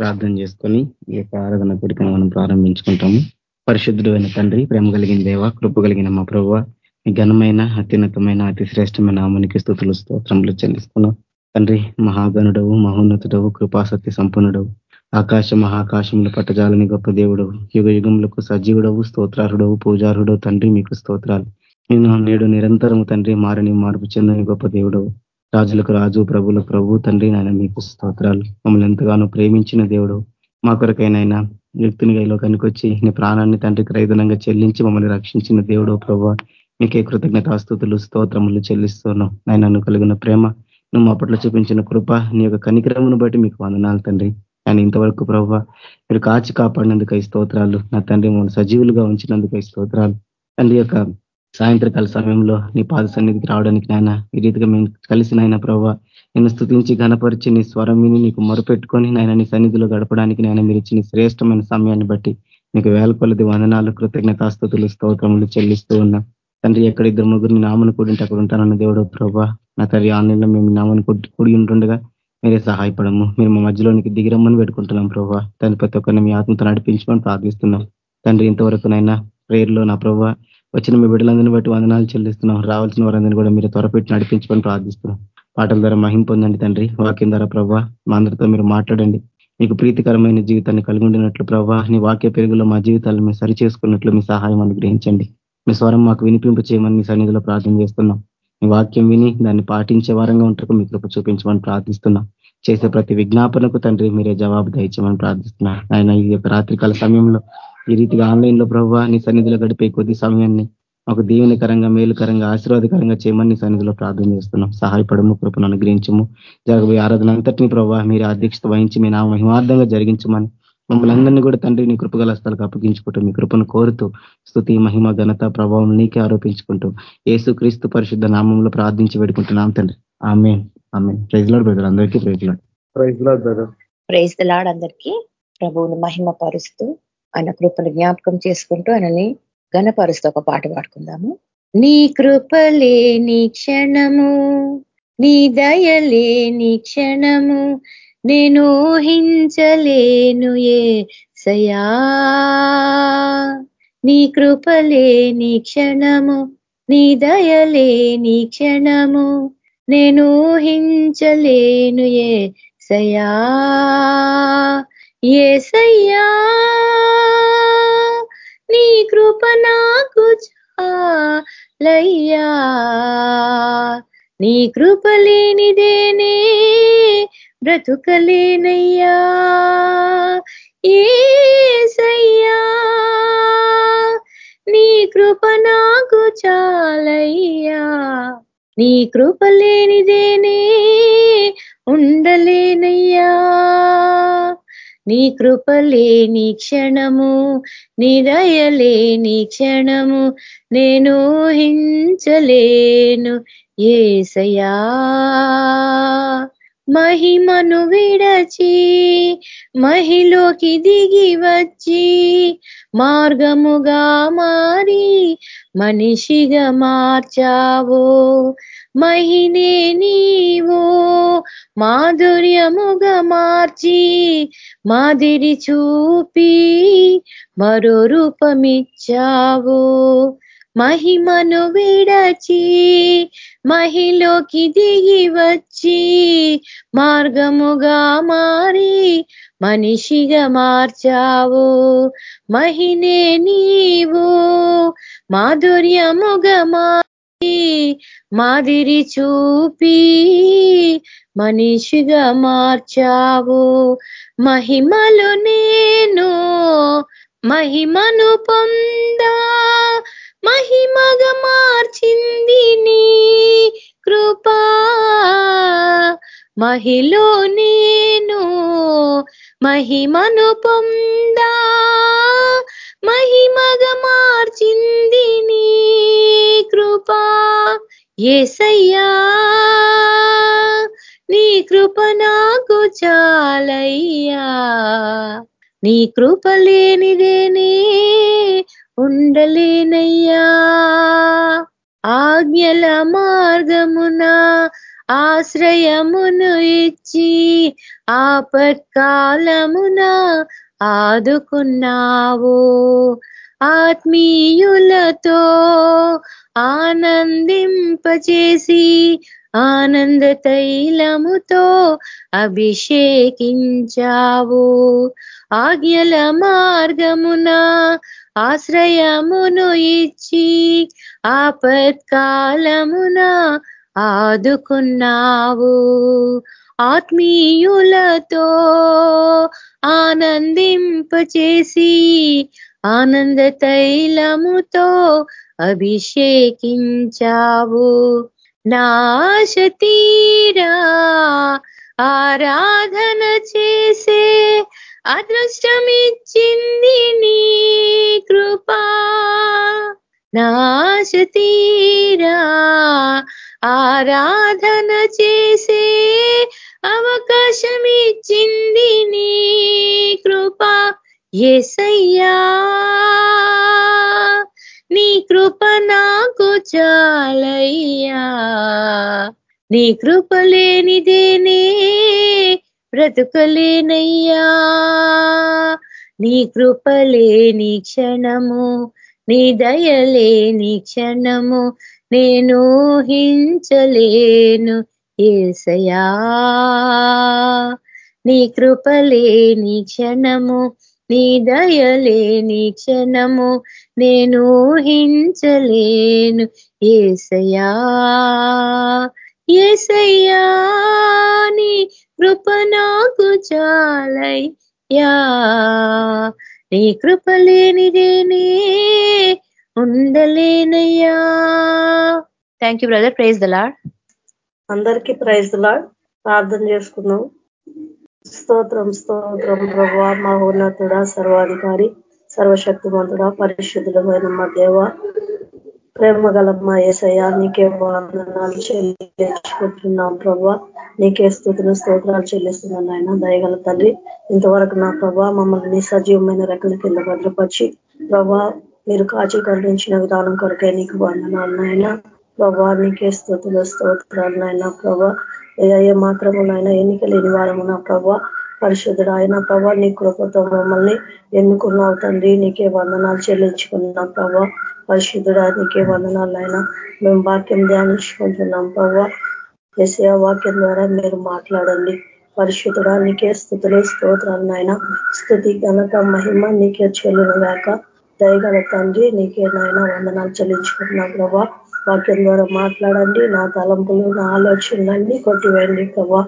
ప్రార్థన చేసుకొని ఈ యొక్క ఆరాధన కోరికను మనం ప్రారంభించుకుంటాము. పరిశుద్ధుడు అయిన తండ్రి ప్రేమ కలిగిన దేవ కృప కలిగిన మా ప్రభు మీ ఘనమైన అత్యున్నతమైన అతి శ్రేష్టమైన నామానికి స్థుతులు స్తోత్రములు చెల్లిస్తున్నాం. తండ్రి మహాగణుడవు మహోన్నతుడవు కృపాసత్య సంపన్నుడవు ఆకాశ మహాకాశములు పట్టజాలని గొప్ప దేవుడవు యుగ యుగములకు సజీవుడవు స్తోత్రారుడవు పూజారుడవు తండ్రి మీకు స్తోత్రాలు. నేను నేడు నిరంతరము తండ్రి మారని మార్పు చెందని గొప్ప దేవుడవు. రాజులకు రాజు ప్రభులకు ప్రభు తండ్రి నాయన మీకు స్తోత్రాలు. మమ్మల్ని ఎంతగానో ప్రేమించిన దేవుడు మా కొరకైనా వ్యక్తినిగా లోకానికి వచ్చి నీ ప్రాణాన్ని తండ్రి క్రైదనంగా చెల్లించి మమ్మల్ని రక్షించిన దేవుడు ప్రభు. మీకే కృతజ్ఞతాస్తుతులు స్తోత్రములు చెల్లిస్తున్నాం. ఆయన కలిగిన ప్రేమ నువ్వు మా పట్ల చూపించిన కృప నీ యొక్క కనికరమును బట్టి మీకు వందనాలు తండ్రి. ఆయన ఇంతవరకు ప్రభావ మీరు కాచి కాపాడినందుకై స్తోత్రాలు. నా తండ్రి మమ్మల్ని సజీవులుగా ఉంచినందుకై స్తోత్రాలు. తండ్రి యొక్క సాయంత్రకాల సమయంలో నీ పాద సన్నిధికి రావడానికి నాయన ఈ రీతిగా మేము కలిసి నాయన ప్రభావ నిన్ను స్థుతించి ఘనపరిచి నీ స్వరం విని నీకు మొరపెట్టుకొని నాయన నీ సన్నిధిలో గడపడానికి నాయన మీరు ఇచ్చిన శ్రేష్టమైన సమయాన్ని బట్టి మీకు వేల కొలది వందనాలు కృతజ్ఞతాస్థుతులు స్తోత్రములు చెల్లిస్తూ ఉన్నాం. తండ్రి ఎక్కడ ఇద్దరు ముగ్గురిని నామను కూడింటే అక్కడ ఉంటానన్న దేవుడు ప్రభా నా తల్లి ఆన్లైన్లో మేము నామను కూడి ఉంటుండగా మీరే సహాయపడము. మీరు మా మధ్యలోనికి దిగిరమ్మని పెట్టుకుంటున్నాం ప్రభావ తండ్రి ప్రతి ఒక్కరిని మీ ఆత్మతో నడిపించమని ప్రార్థిస్తున్నాం. తండ్రి ఇంతవరకునైనా ప్రేయర్లో నా ప్రభావ వచ్చిన మీ బిడ్డలందరినీ బట్టి వందనాలు చెల్లిస్తున్నాం. రావాల్సిన వారందరినీ కూడా మీరు త్వరపెట్టి నడిపించమని ప్రార్థిస్తున్నాం. పాటల ద్వారా మహిం పొందండి తండ్రి. వాక్యం ద్వారా ప్రభా మా అందరితో మీరు మాట్లాడండి. మీకు ప్రీతికరమైన జీవితాన్ని కలిగి ఉండినట్లు ప్రభావ నీ వాక్య పెరుగులో మా జీవితాలను మేము సరి చేసుకున్నట్లు మీ సహాయం అనుగ్రహించండి. మీ స్వరం మాకు వినిపింపు చేయమని మీ సన్నిధిలో ప్రార్థన చేస్తున్నాం. మీ వాక్యం విని దాన్ని పాటించే వారంగా ఉంటారు మీ కృప చూపించమని ప్రార్థిస్తున్నాం. చేసే ప్రతి విజ్ఞాపనకు తండ్రి మీరే జవాబు దయచమని ప్రార్థిస్తున్నా. ఆయన ఈ యొక్క రాత్రికాల సమయంలో ఈ రీతిగా ఆన్లైన్లో ప్రభావ నీ సన్నిధిలో గడిపే కొద్ది సమయాన్ని ఒక దీవెనకరంగా మేలుకరంగా ఆశీర్వాదకరంగా చేయమని సన్నిధిలో ప్రార్థన చేస్తున్నాం. సహాయపడము కృపను అనుగ్రహించము. జరగబోయే ఆరాధన అంతటిని ప్రభావ మీరు అధ్యక్షత వహించి మీ నా మహిమార్థంగా జరిగించమని మమ్మల్ని అందరినీ కూడా తండ్రి నీ కృపగల స్థలకు అప్పగించుకుంటూ మీ కృపను కోరుతూ స్థుతి మహిమ ఘనత ప్రభావం నీకే ఆరోపించుకుంటూ ఏసు క్రీస్తు పరిశుద్ధ నామంలో ప్రార్థించి పెట్టుకుంటున్నాం తండ్రి. ఆమె ఆమె ప్రైజ్ లాడ్ బ్రదర్ అందరికీ praise lord. Praise lord brother. Praise lord అందరికీ. ప్రభువుని మహిమ పరుస్తూ ఆయన కృపను జ్ఞాపకం చేసుకుంటూ ఆయనని ఘనపరుస్తూ ఒక పాట పాడుకుందాము. నీ కృపలే నీ క్షణము నీ దయలే నీ క్షణము నేను ఊహించలేను ఏ సయా. నీ కృపలే నీ క్షణము నీ దయలే నీ క్షణము నేను ఊహించలేను ఏ సయా. ఏ నీ కృప నాకు చాలయ్యా. నీ కృప లేనిదేనే బ్రతుకలేనయ్యా. ఏసయ్యా నీ కృప నాకు చాలయ్యా. నీ కృప లేనిదేనే ఉండలేనయ్యా. నీ కృపలే నీ క్షణము నీ దయలేని క్షణము నేను హించలేను ఏసయా మహిమను విడచి మహిలోకి దిగి వచ్చి మార్గముగా మారి మనిషిగా మార్చావో. మహినే నీవో మాధుర్యముగా మార్చి మాదిరి చూపి మరో రూపమిచ్చావో. మహిమను విడచి మహిలోకి దిగి వచ్చి మార్గముగా మారి మనిషిగా మార్చావు. మహినే నీవు మాధుర్యముగా మారి మాదిరి చూపి మనిషిగా మార్చావు. మహిమలు నేను మహిమను పొందా మహిమగా మార్చింది నీ కృపా. మహిలో నేను మహిమను పొందా మహిమగా మార్చింది నీ కృపా. ఏసయ్యా నీ కృప నాకు చాలయ్యా. నీ కృప లేనిదేనే ఉండలేనయ్యా. ఆజ్ఞల మార్గమున ఆశ్రయమును ఇచ్చి ఆపత్కాలమున ఆదుకున్నావు. ఆత్మీయులతో ఆనందింపచేసి ఆనంద తైలముతో అభిషేకించావు. ఆజ్ఞల మార్గమున ఆశ్రయమును ఇచ్చి ఆపత్కాలమున ఆదుకున్నావు. ఆత్మీయులతో ఆనందింపచేసి ఆనంద తైలముతో అభిషేకించావు. నాశ తీరా ఆరాధన చేసే అదృష్టమిచ్చింది నీ కృపా. నాశ తీరా ఆరాధన చేసే అవకాశమిచ్చింది నీ కృపా. ఎసయ్యా నీ కృప నాకు చాలయ్యా. నీ కృప లేనిదేనే బ్రతుకలేనయ్యా. నీ కృప లేని క్షణము నీ దయలేని క్షణము నేను హించలేను ఏసయా నీ కృపలేని క్షణము నీ దయలేని క్షణము నేను ఊహించలేను. ఏసయా ఏసయ్యా నీ కృప నాకు చాలయ్యా. నీ కృప లేనిదేనే ఉండలేనయ్యా. Thank you brother praise the lord అందరికీ ప్రైజ్ దలాడ్ ప్రార్థన చేసుకుందాం. స్తోత్రం స్తోత్రం. ప్రభా మహోన్నతుడ సర్వాధికారి సర్వశక్తిమంతుడ పరిశుద్ధులమైన మా దేవ ప్రేమ గల మా ఏసయ్య నీకే వందనాలు చెల్లించుకుంటున్నాం ప్రభా నీకే స్థుతులు స్తోత్రాలు చెల్లిస్తున్నాను ఆయన దయగల తండ్రి. ఇంతవరకు నా ప్రభా మమ్మల్ని సజీవమైన రెక్కల కింద భద్రపరిచి ప్రభా మీరు కాచి కరుణించిన విధానం కొరకే నీకు వందనాలు నాయన. ప్రభా నీకే స్థుతులు స్తోత్రాలు నాయన ప్రభా ఏ మాత్రమునైనా ఎన్నిక లేని వారము నా ప్రభా పరిశుద్ధుడు ఆయన ప్రభా నీ కృపతో మమ్మల్ని ఎన్నుకున్నావు తండ్రి. నీకే వందనాలు చెల్లించుకున్నాం ప్రభా. పరిశుద్ధుడా నీకే వందనాలు ఆయన మేము వాక్యం ధ్యానించుకుంటున్నాం ప్రభా. ఎస్ఏ వాక్యం ద్వారా మీరు మాట్లాడండి. పరిశుద్ధుడా నీకే స్థుతులు స్తోత్రాలు నాయన స్థుతి ఘనత మహిమ నీకే చెల్లిన లేక దయగల తండ్రి నీకే నాయన వందనాలు చెల్లించుకుంటున్నాం ప్రభా. వాక్యం ద్వారా మాట్లాడండి నా తలంపులు నా ఆలోచనలన్నీ కొట్టివేయండి ప్రభా.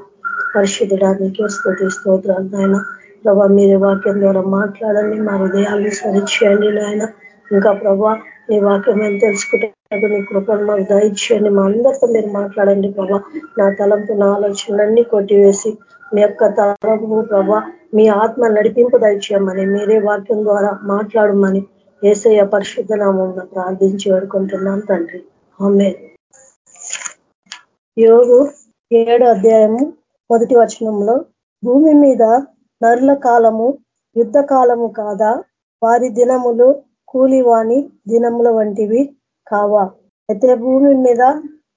పరిశుద్ధడానికి స్థుతి స్తోత్రాలు నాయన. ప్రభా మీరు వాక్యం ద్వారా మాట్లాడండి మా హృదయాలను సరిచేయండి నాయన. ఇంకా ప్రభా నీ వాక్యం ఏం తెలుసుకుంటే నీ కృపను మాకు దయచేయండి. మా అందరితో మీరు మాట్లాడండి ప్రభా. నా తలంపు నా ఆలోచనలన్నీ కొట్టివేసి మీ యొక్క తలంపు ప్రభా మీ ఆత్మ నడిపింపు దయచేయమని మీరే వాక్యం ద్వారా మాట్లాడమని ఏసయ్య పరిశుద్ధ నామం ప్రార్థించి వేడుకుంటున్నాం తండ్రి. యోగు ఏడు అధ్యాయము మొదటి వచనంలో భూమి మీద నరుల కాలము యుద్ధ కాలము కాదా? వారి దినములు కూలివాణి దినముల వంటివి కావా? అయితే భూమి మీద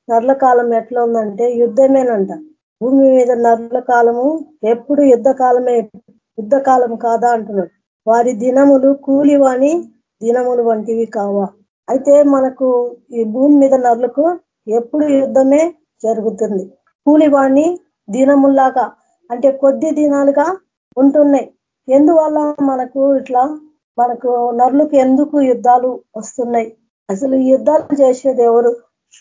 నరుల కాలం ఎట్లా ఉందంటే యుద్ధమేనంట. భూమి మీద నరుల కాలము ఎప్పుడు యుద్ధ కాలమే యుద్ధ కాలం కాదా అంటున్నాడు. వారి దినములు కూలివాణి దినములు వంటివి కావా? అయితే మనకు ఈ భూమి మీద నరులకు ఎప్పుడు యుద్ధమే జరుగుతుంది. కూలివాణి దినముల్లాగా అంటే కొద్ది దినాలుగా ఉంటున్నాయి. ఎందువల్ల మనకు ఇట్లా మనకు నరులకు ఎందుకు యుద్ధాలు వస్తున్నాయి? అసలు యుద్ధాలు చేసేది ఎవరు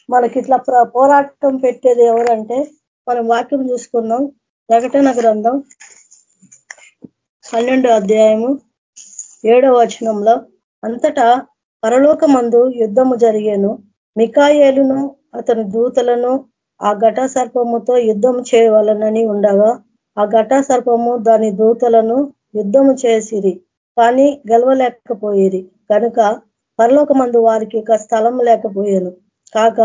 మనకి ఇట్లా పోరాటం పెట్టేది ఎవరంటే మనం వాక్యం చూసుకుందాం. ప్రకటన గ్రంథం పన్నెండో అధ్యాయము ఏడవ వచనంలో అంతటా పరలోకమందు యుద్ధము జరిగాను. మికాయేలును అతని దూతలను ఆ ఘట సర్పముతో యుద్ధం చేయవలనని ఉండగా ఆ ఘట సర్పము దాని దూతలను యుద్ధము చేసిరి కానీ గెలవలేకపోయేది కనుక పరలోకమందు వారికి ఒక స్థలం లేకపోయాను. కాక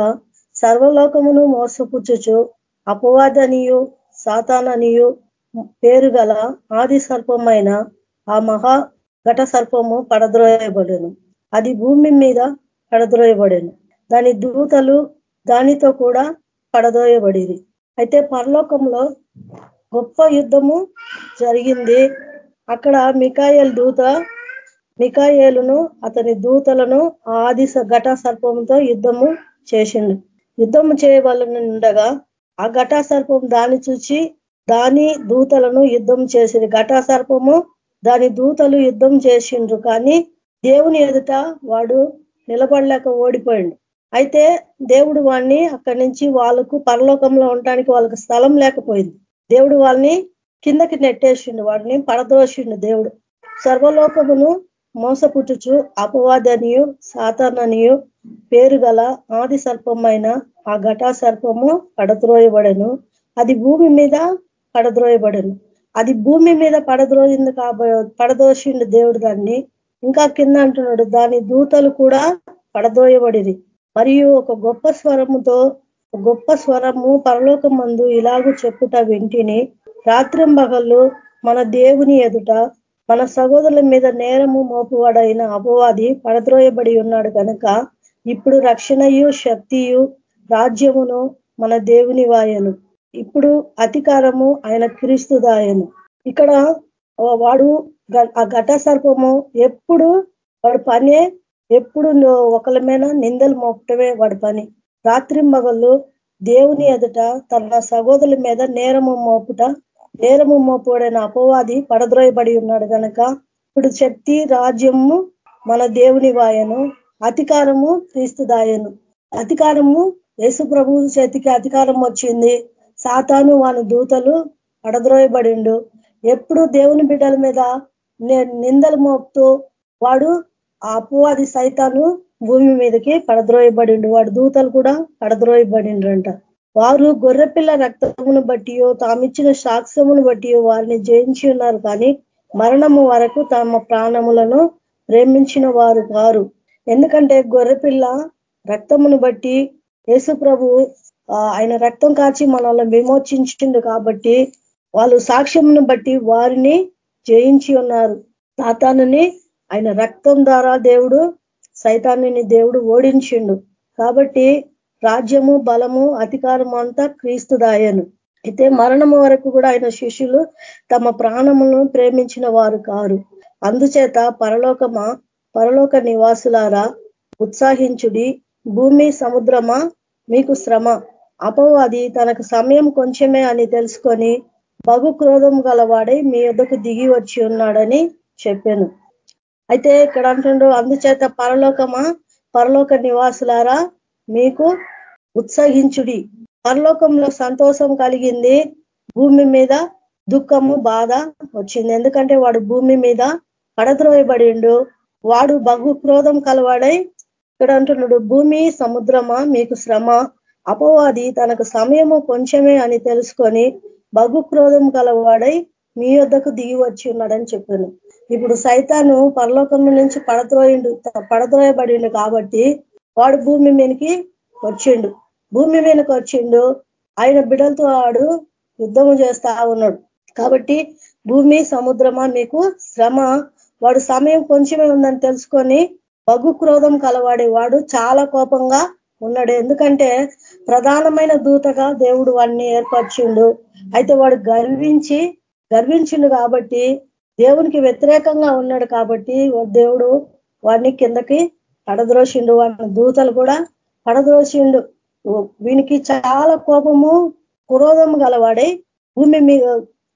సర్వలోకమును మోసపుచ్చుచు అపవాదనియు సాతాననియు పేరు గల ఆది సర్పమైన ఆ మహా ఘట సర్పము పడద్రోయబడును. అది భూమి మీద పడద్రోయబడేను. దాని దూతలు దానితో కూడా పడదోయబడిది అయితే పరలోకంలో గొప్ప యుద్ధము జరిగింది. అక్కడ మికాయల్ దూత మికాయేలును అతని దూతలను ఆది ఘటా సర్పంతో యుద్ధము చేసిండు. యుద్ధము చేయవలనుండగా ఆ ఘటా సర్పం దాన్ని చూచి దాని దూతలను యుద్ధం చేసింది ఘటా సర్పము దాని దూతలు యుద్ధం చేసిండ్రు కానీ దేవుని ఎదుట వాడు నిలబడలేక ఓడిపోయిండు. అయితే దేవుడు వాడిని అక్కడి నుంచి వాళ్ళకు పరలోకంలో ఉండటానికి వాళ్ళకి స్థలం లేకపోయింది. దేవుడు వాళ్ళని కిందకి నెట్టేసిండు వాడిని పడద్రోసిండు దేవుడు. సర్వలోకమును మోసపుట్టుచు అపవాదనియు సాతాననియు పేరు గల ఆది సర్పమైన ఆ ఘటా సర్పము పడద్రోయబడను. అది భూమి మీద పడద్రోయబడను. అది భూమి మీద పడద్రోయింది కాబ పడదోషిండు దేవుడు దాన్ని. ఇంకా కింద అంటున్నాడు దాని దూతలు కూడా పడదోయబడిది మరియు ఒక గొప్ప స్వరముతో గొప్ప స్వరము పరలోక మందు ఇలాగూ చెప్పుట వింటిని రాత్రింబగళ్ళు మన దేవుని ఎదుట మన సహోదరుల మీద నేరము మోపువాడైన అపవాది పడద్రోయబడి ఉన్నాడు కనుక ఇప్పుడు రక్షణయు శక్తియు రాజ్యమును మన దేవుని వాయను. ఇప్పుడు అధికారము ఆయన క్రీస్తుదాయను. ఇక్కడ వాడు ఆ ఘట సర్పము ఎప్పుడు వాడు పనే ఎప్పుడు ఒకళ్ళ మీద నిందలు మోపటమే వాడి పని. రాత్రి మగళ్ళు దేవుని ఎదుట తన సహోదరుల మీద నేరము మోపుట నేరము మోపుడైన అపవాది పడద్రోయబడి ఉన్నాడు కనుక ఇప్పుడు శక్తి రాజ్యము మన దేవుని వాయను అధికారము క్రీస్తుదాయను అధికారము యేసు ప్రభు చేతికి అధికారం వచ్చింది. సాతాను వాని దూతలు పడద్రోయబడిండు. ఎప్పుడు దేవుని బిడ్డల మీద నిందలు మోపుతూ వాడు ఆ అపవాది సైతాను భూమి మీదకి పడద్రోయబడిండు వాడు దూతలు కూడా పడద్రోయబడిండ్రంట వారు గొర్రెపిల్ల రక్తమును బట్టియో తామిచ్చిన సాక్ష్యమును బట్టియో వారిని జయించి ఉన్నారు కానీ మరణము వరకు తమ ప్రాణములను ప్రేమించిన వారు కారు. ఎందుకంటే గొర్రెపిల్ల రక్తమును బట్టి యేసు ప్రభు ఆయన రక్తం కాచి మనల్ని విమోచించిండు కాబట్టి వాళ్ళు సాక్ష్యమును బట్టి వారిని జయించి ఉన్నారు. సాతానుని ఆయన రక్తం ద్వారా దేవుడు సైతాన్ని దేవుడు ఓడించిండు. కాబట్టి రాజ్యము బలము అధికారము అంతా క్రీస్తుదాయను అయితే మరణము వరకు కూడా ఆయన శిష్యులు తమ ప్రాణములను ప్రేమించిన వారు కారు. అందుచేత పరలోకమా పరలోక నివాసులారా ఉత్సాహించుడి భూమి సముద్రమా మీకు శ్రమ. అపవాది తనకు సమయం కొంచెమే అని తెలుసుకొని బగు క్రోధం గలవాడై మీ యొద్దకు దిగి వచ్చి ఉన్నాడని చెప్పాను. అయితే ఇక్కడ అంటుండ్రు అందుచేత పరలోకమా? పరలోక నివాసులారా మీకు ఉత్సహించుడి. పరలోకంలో సంతోషం కలిగింది. భూమి మీద దుఃఖము బాధ వచ్చింది. ఎందుకంటే వాడు భూమి మీద పడద్రోయబడిండు. వాడు బహు క్రోధం కలవాడై ఇక్కడ అంటున్నాడు భూమి సముద్రమా? మీకు శ్రమ అపవాది తనకు సమయము కొంచెమే అని తెలుసుకొని బహు క్రోధం కలవాడై మీ వద్దకు దిగి వచ్చి ఉన్నాడని చెప్పాను. ఇప్పుడు సైతాను పరలోకం నుంచి పడద్రోయిండు పడద్రోయబడిండు కాబట్టి వాడు భూమి మీదకి వచ్చిండు. భూమి మీదకి వచ్చిండు. ఆయన బిడలతో వాడు యుద్ధము చేస్తా ఉన్నాడు. కాబట్టి భూమి సముద్రమా మీకు శ్రమ. వాడు సమయం కొంచెమే ఉందని తెలుసుకొని బగు క్రోధం కలవాడే వాడు చాలా కోపంగా ఉన్నాడు. ఎందుకంటే ప్రధానమైన దూతగా దేవుడు వాడిని ఏర్పరిచిండు. అయితే వాడు గర్వించి గర్వించిండు కాబట్టి దేవునికి వ్యతిరేకంగా ఉన్నాడు కాబట్టి దేవుడు వాడిని కిందకి పడద్రోషిండు వాడిని దూతలు కూడా పడద్రోషిండు వీనికి చాలా కోపము క్రోధం గలవాడై భూమి మీద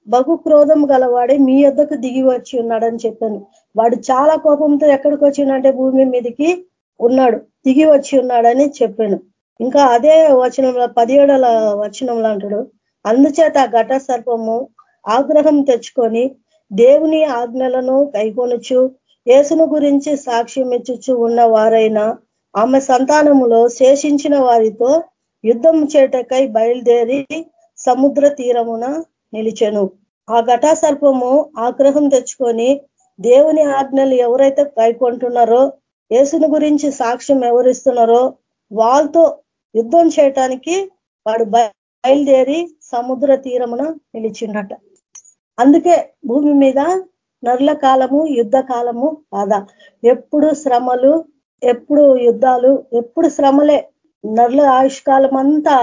బహు క్రోధం గలవాడే మీ యొద్దకు దిగి వచ్చి ఉన్నాడని చెప్పాను. వాడు చాలా కోపంతో ఎక్కడికి వచ్చిండంటే భూమి మీదకి ఉన్నాడు దిగి వచ్చి ఉన్నాడని చెప్పాను. ఇంకా అదే వచనంలో పదిహేడల వచనంలో అంటాడు అందుచేత ఘట సర్పము ఆగ్రహం తెచ్చుకొని దేవుని ఆజ్ఞలను కైకొనుచు యేసును గురించి సాక్ష్యం ఇచ్చుచు ఉన్న వారైనా ఆమె సంతానములో శేషించిన వారితో యుద్ధం చేటకై బయలుదేరి సముద్ర తీరమున నిలిచెను. ఆ ఘటా సర్పము ఆగ్రహం తెచ్చుకొని దేవుని ఆజ్ఞలు ఎవరైతే కైకొంటున్నారో యేసుని గురించి సాక్ష్యం ఎవరిస్తున్నారో వాళ్ళతో యుద్ధం చేయటానికి వాడు బయలుదేరి సముద్ర తీరమున నిలిచిండట. అందుకే భూమి మీద నరుల కాలము యుద్ధ కాలము కాదా. ఎప్పుడు శ్రమలు ఎప్పుడు యుద్ధాలు ఎప్పుడు శ్రమలే. నరుల ఆయుష్కాలం అంతా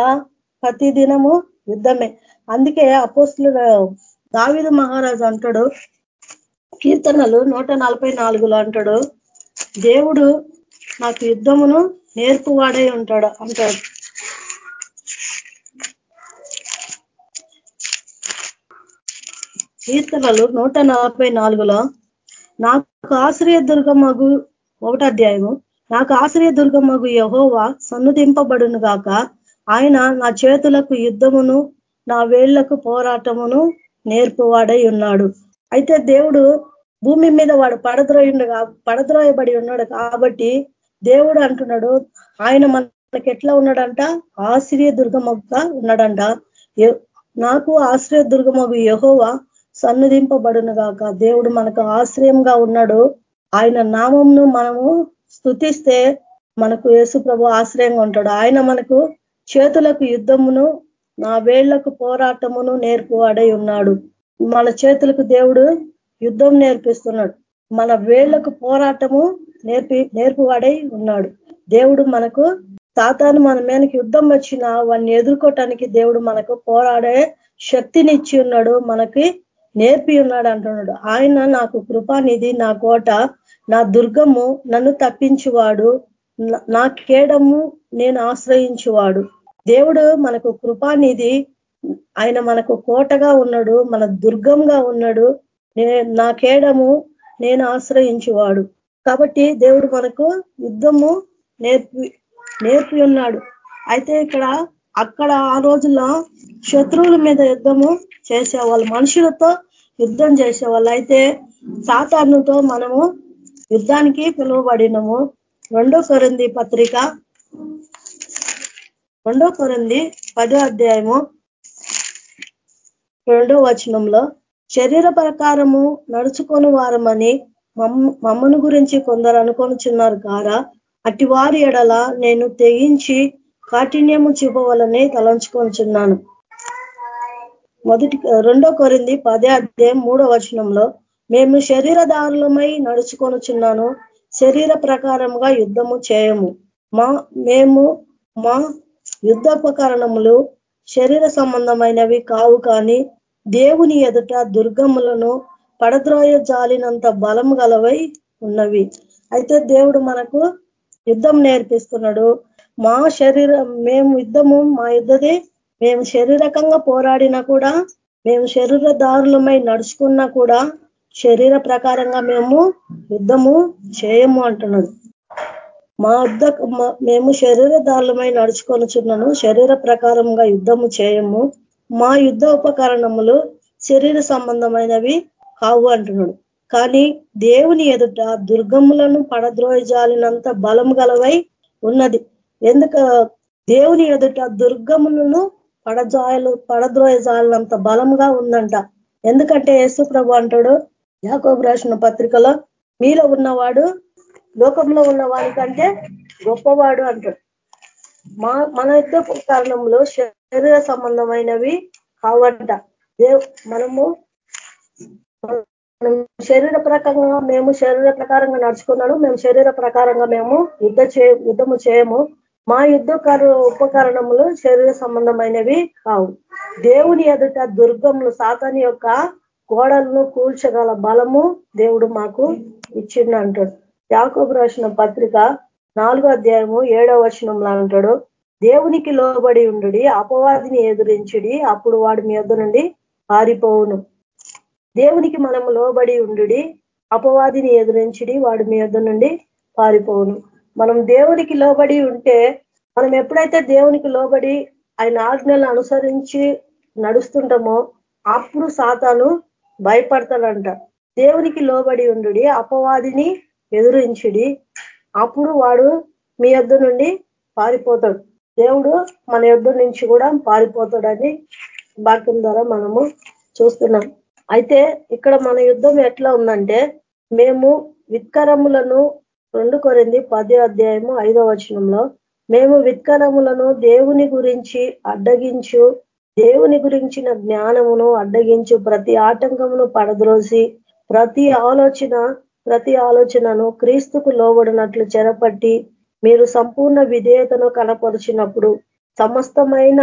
ప్రతి దినము యుద్ధమే. అందుకే అపోస్తులు దావిద మహారాజు అంటాడు కీర్తనలు నూట నలభై నాలుగులో అంటాడు దేవుడు నాకు యుద్ధమును నేర్పువాడై ఉంటాడు అంటాడు. కీర్తనలు నూట నలభై నాలుగులో నాకు ఆశ్రయ దుర్గమగు ఒకటి అధ్యాయము నాకు ఆశ్రయ దుర్గమగు యహోవా సన్నుదింపబడును గాక. ఆయన నా చేతులకు యుద్ధమును నా వేళ్ళకు పోరాటమును నేర్పువాడై ఉన్నాడు. అయితే దేవుడు భూమి మీద వాడు పడద్రోయిండు పడద్రోయబడి ఉన్నాడు కాబట్టి దేవుడు అంటున్నాడు ఆయన మనకి ఎట్లా ఉన్నాడంట? ఆశ్రయ దుర్గమగ్గా ఉన్నాడంట. నాకు ఆశ్రయ దుర్గమగు యహోవా సన్నిధింపబడును గాక. దేవుడు మనకు ఆశ్రయంగా ఉన్నాడు. ఆయన నామంను మనము స్థుతిస్తే మనకు యేసు ప్రభు ఆశ్రయంగా ఉంటాడు. ఆయన మనకు చేతులకు యుద్ధమును నా వేళ్ళకు పోరాటమును నేర్పువాడై ఉన్నాడు. మన చేతులకు దేవుడు యుద్ధం నేర్పిస్తున్నాడు. మన వేళ్ళకు పోరాటము నేర్పి నేర్పువాడై ఉన్నాడు. దేవుడు మనకు తాతాను మన మీదకి యుద్ధం వచ్చిన వాడిని ఎదుర్కోవటానికి దేవుడు మనకు పోరాడే శక్తిని ఇచ్చి ఉన్నాడు. మనకి నేర్పి ఉన్నాడు అంటున్నాడు. ఆయన నాకు కృపానిధి నా కోట నా దుర్గము నన్ను తప్పించువాడు. నా కేడము నేను ఆశ్రయించువాడు. దేవుడు మనకు కృపానిధి ఆయన మనకు కోటగా ఉన్నాడు మన దుర్గంగా ఉన్నాడు. నా కేడము నేను ఆశ్రయించువాడు. కాబట్టి దేవుడు మనకు యుద్ధము నేర్పి నేర్పి ఉన్నాడు. అయితే ఇక్కడ అక్కడ ఆ రోజుల్లో శత్రువుల మీద యుద్ధము చేసేవాళ్ళు మనుషులతో యుద్ధం చేసేవాళ్ళు. అయితే సాతానుతో మనము యుద్ధానికి పిలువబడినము. రెండో కొరంది పత్రిక రెండో కొరంది పదో అధ్యాయము రెండో వచనంలో శరీర ప్రకారము నడుచుకొని వారమని మమ్మను గురించి కొందరు అనుకొనిచున్నారు గారా. అట్టి వారి ఎడల నేను తెగించి కాఠిన్యము చూపవలని తలంచుకొనిచున్నాను. మొదటి రెండో కొరింది పదే అధ్యాయం మూడో వచనంలో మేము శరీరదారులమై నడుచుకొనుచున్నాను. శరీర ప్రకారముగా యుద్ధము చేయము. మా మేము మా యుద్ధోపకరణములు శరీర సంబంధమైనవి కావు కానీ దేవుని ఎదుట దుర్గములను పడద్రోయ జాలినంత బలం గలవై ఉన్నవి. అయితే దేవుడు మనకు యుద్ధం నేర్పిస్తున్నాడు. మా శరీరం మేము యుద్ధము మా యుద్ధదే మేము శరీరకంగా పోరాడినా కూడా మేము శరీర దారులమై నడుచుకున్నా కూడా శరీర ప్రకారంగా మేము యుద్ధము చేయము అంటున్నాడు. మా యుద్ధ మేము శరీరదారులమై నడుచుకొనుచున్నాను శరీర ప్రకారంగా యుద్ధము చేయము. మా యుద్ధ ఉపకరణములు శరీర సంబంధమైనవి కావు అంటున్నాడు. కానీ దేవుని ఎదుట దుర్గములను పడద్రోయజాలినంత బలం గలవై ఉన్నది. ఎందుకు దేవుని ఎదుట దుర్గములను పడజాయలు పడద్రోయజాలినంత బలంగా ఉందంట. ఎందుకంటే యేసు ప్రభు అంటాడు యాకోబు రాసిన పత్రికలో మీలో ఉన్నవాడు లోకంలో ఉన్న వాడికంటే గొప్పవాడు అంటాడు. మా మన యుద్ధ కారణంలో శరీర సంబంధమైనవి కావంట మనము శరీర ప్రకారంగా మేము శరీర ప్రకారంగా నడుచుకున్నాడు మేము శరీర ప్రకారంగా మేము యుద్ధ చే యుద్ధము చేయము. మా యుద్ధ ఉపకరణములు శరీర సంబంధమైనవి కావు. దేవుని ఎదుట దుర్గములు సాతాని యొక్క గోడలను కూల్చగల బలము దేవుడు మాకు ఇచ్చిండు అంటాడు యాకోబు రాసిన పత్రిక నాలుగో అధ్యాయము ఏడో వచనంలో అంటాడు దేవునికి లోబడి ఉండు అపవాదిని ఎదురించుడి అప్పుడు వాడు మీ యొద్ నుండి పారిపోవును. దేవునికి మనము లోబడి ఉండు అపవాదిని ఎదురించుడి వాడు మీ యొద్ నుండి పారిపోవును. మనం దేవునికి లోబడి ఉంటే మనం ఎప్పుడైతే దేవునికి లోబడి ఆయన ఆజ్ఞలను అనుసరించి నడుస్తుంటామో అప్పుడు సాతాను భయపడతాడంట. దేవునికి లోబడి ఉండు అపవాదిని ఎదురించుడి అప్పుడు వాడు మీ యొద్ నుండి పారిపోతాడు. దేవుడు మన యొద్ నుంచి కూడా పారిపోతాడని వాక్యం ద్వారా మనము చూస్తున్నాం. అయితే ఇక్కడ మన యుద్ధం ఎట్లా ఉందంటే మేము విత్కరములను రెండు కొరింది పదే అధ్యాయము ఐదో వచనంలో మేము విత్కరములను దేవుని గురించి అడ్డగించు దేవుని గురించిన జ్ఞానమును అడ్డగించు ప్రతి ఆటంకమును పడద్రోసి ప్రతి ఆలోచన ప్రతి ఆలోచనను క్రీస్తుకు లోబడినట్లు చెరపట్టి మీరు సంపూర్ణ విధేయతను కనపరిచినప్పుడు సమస్తమైన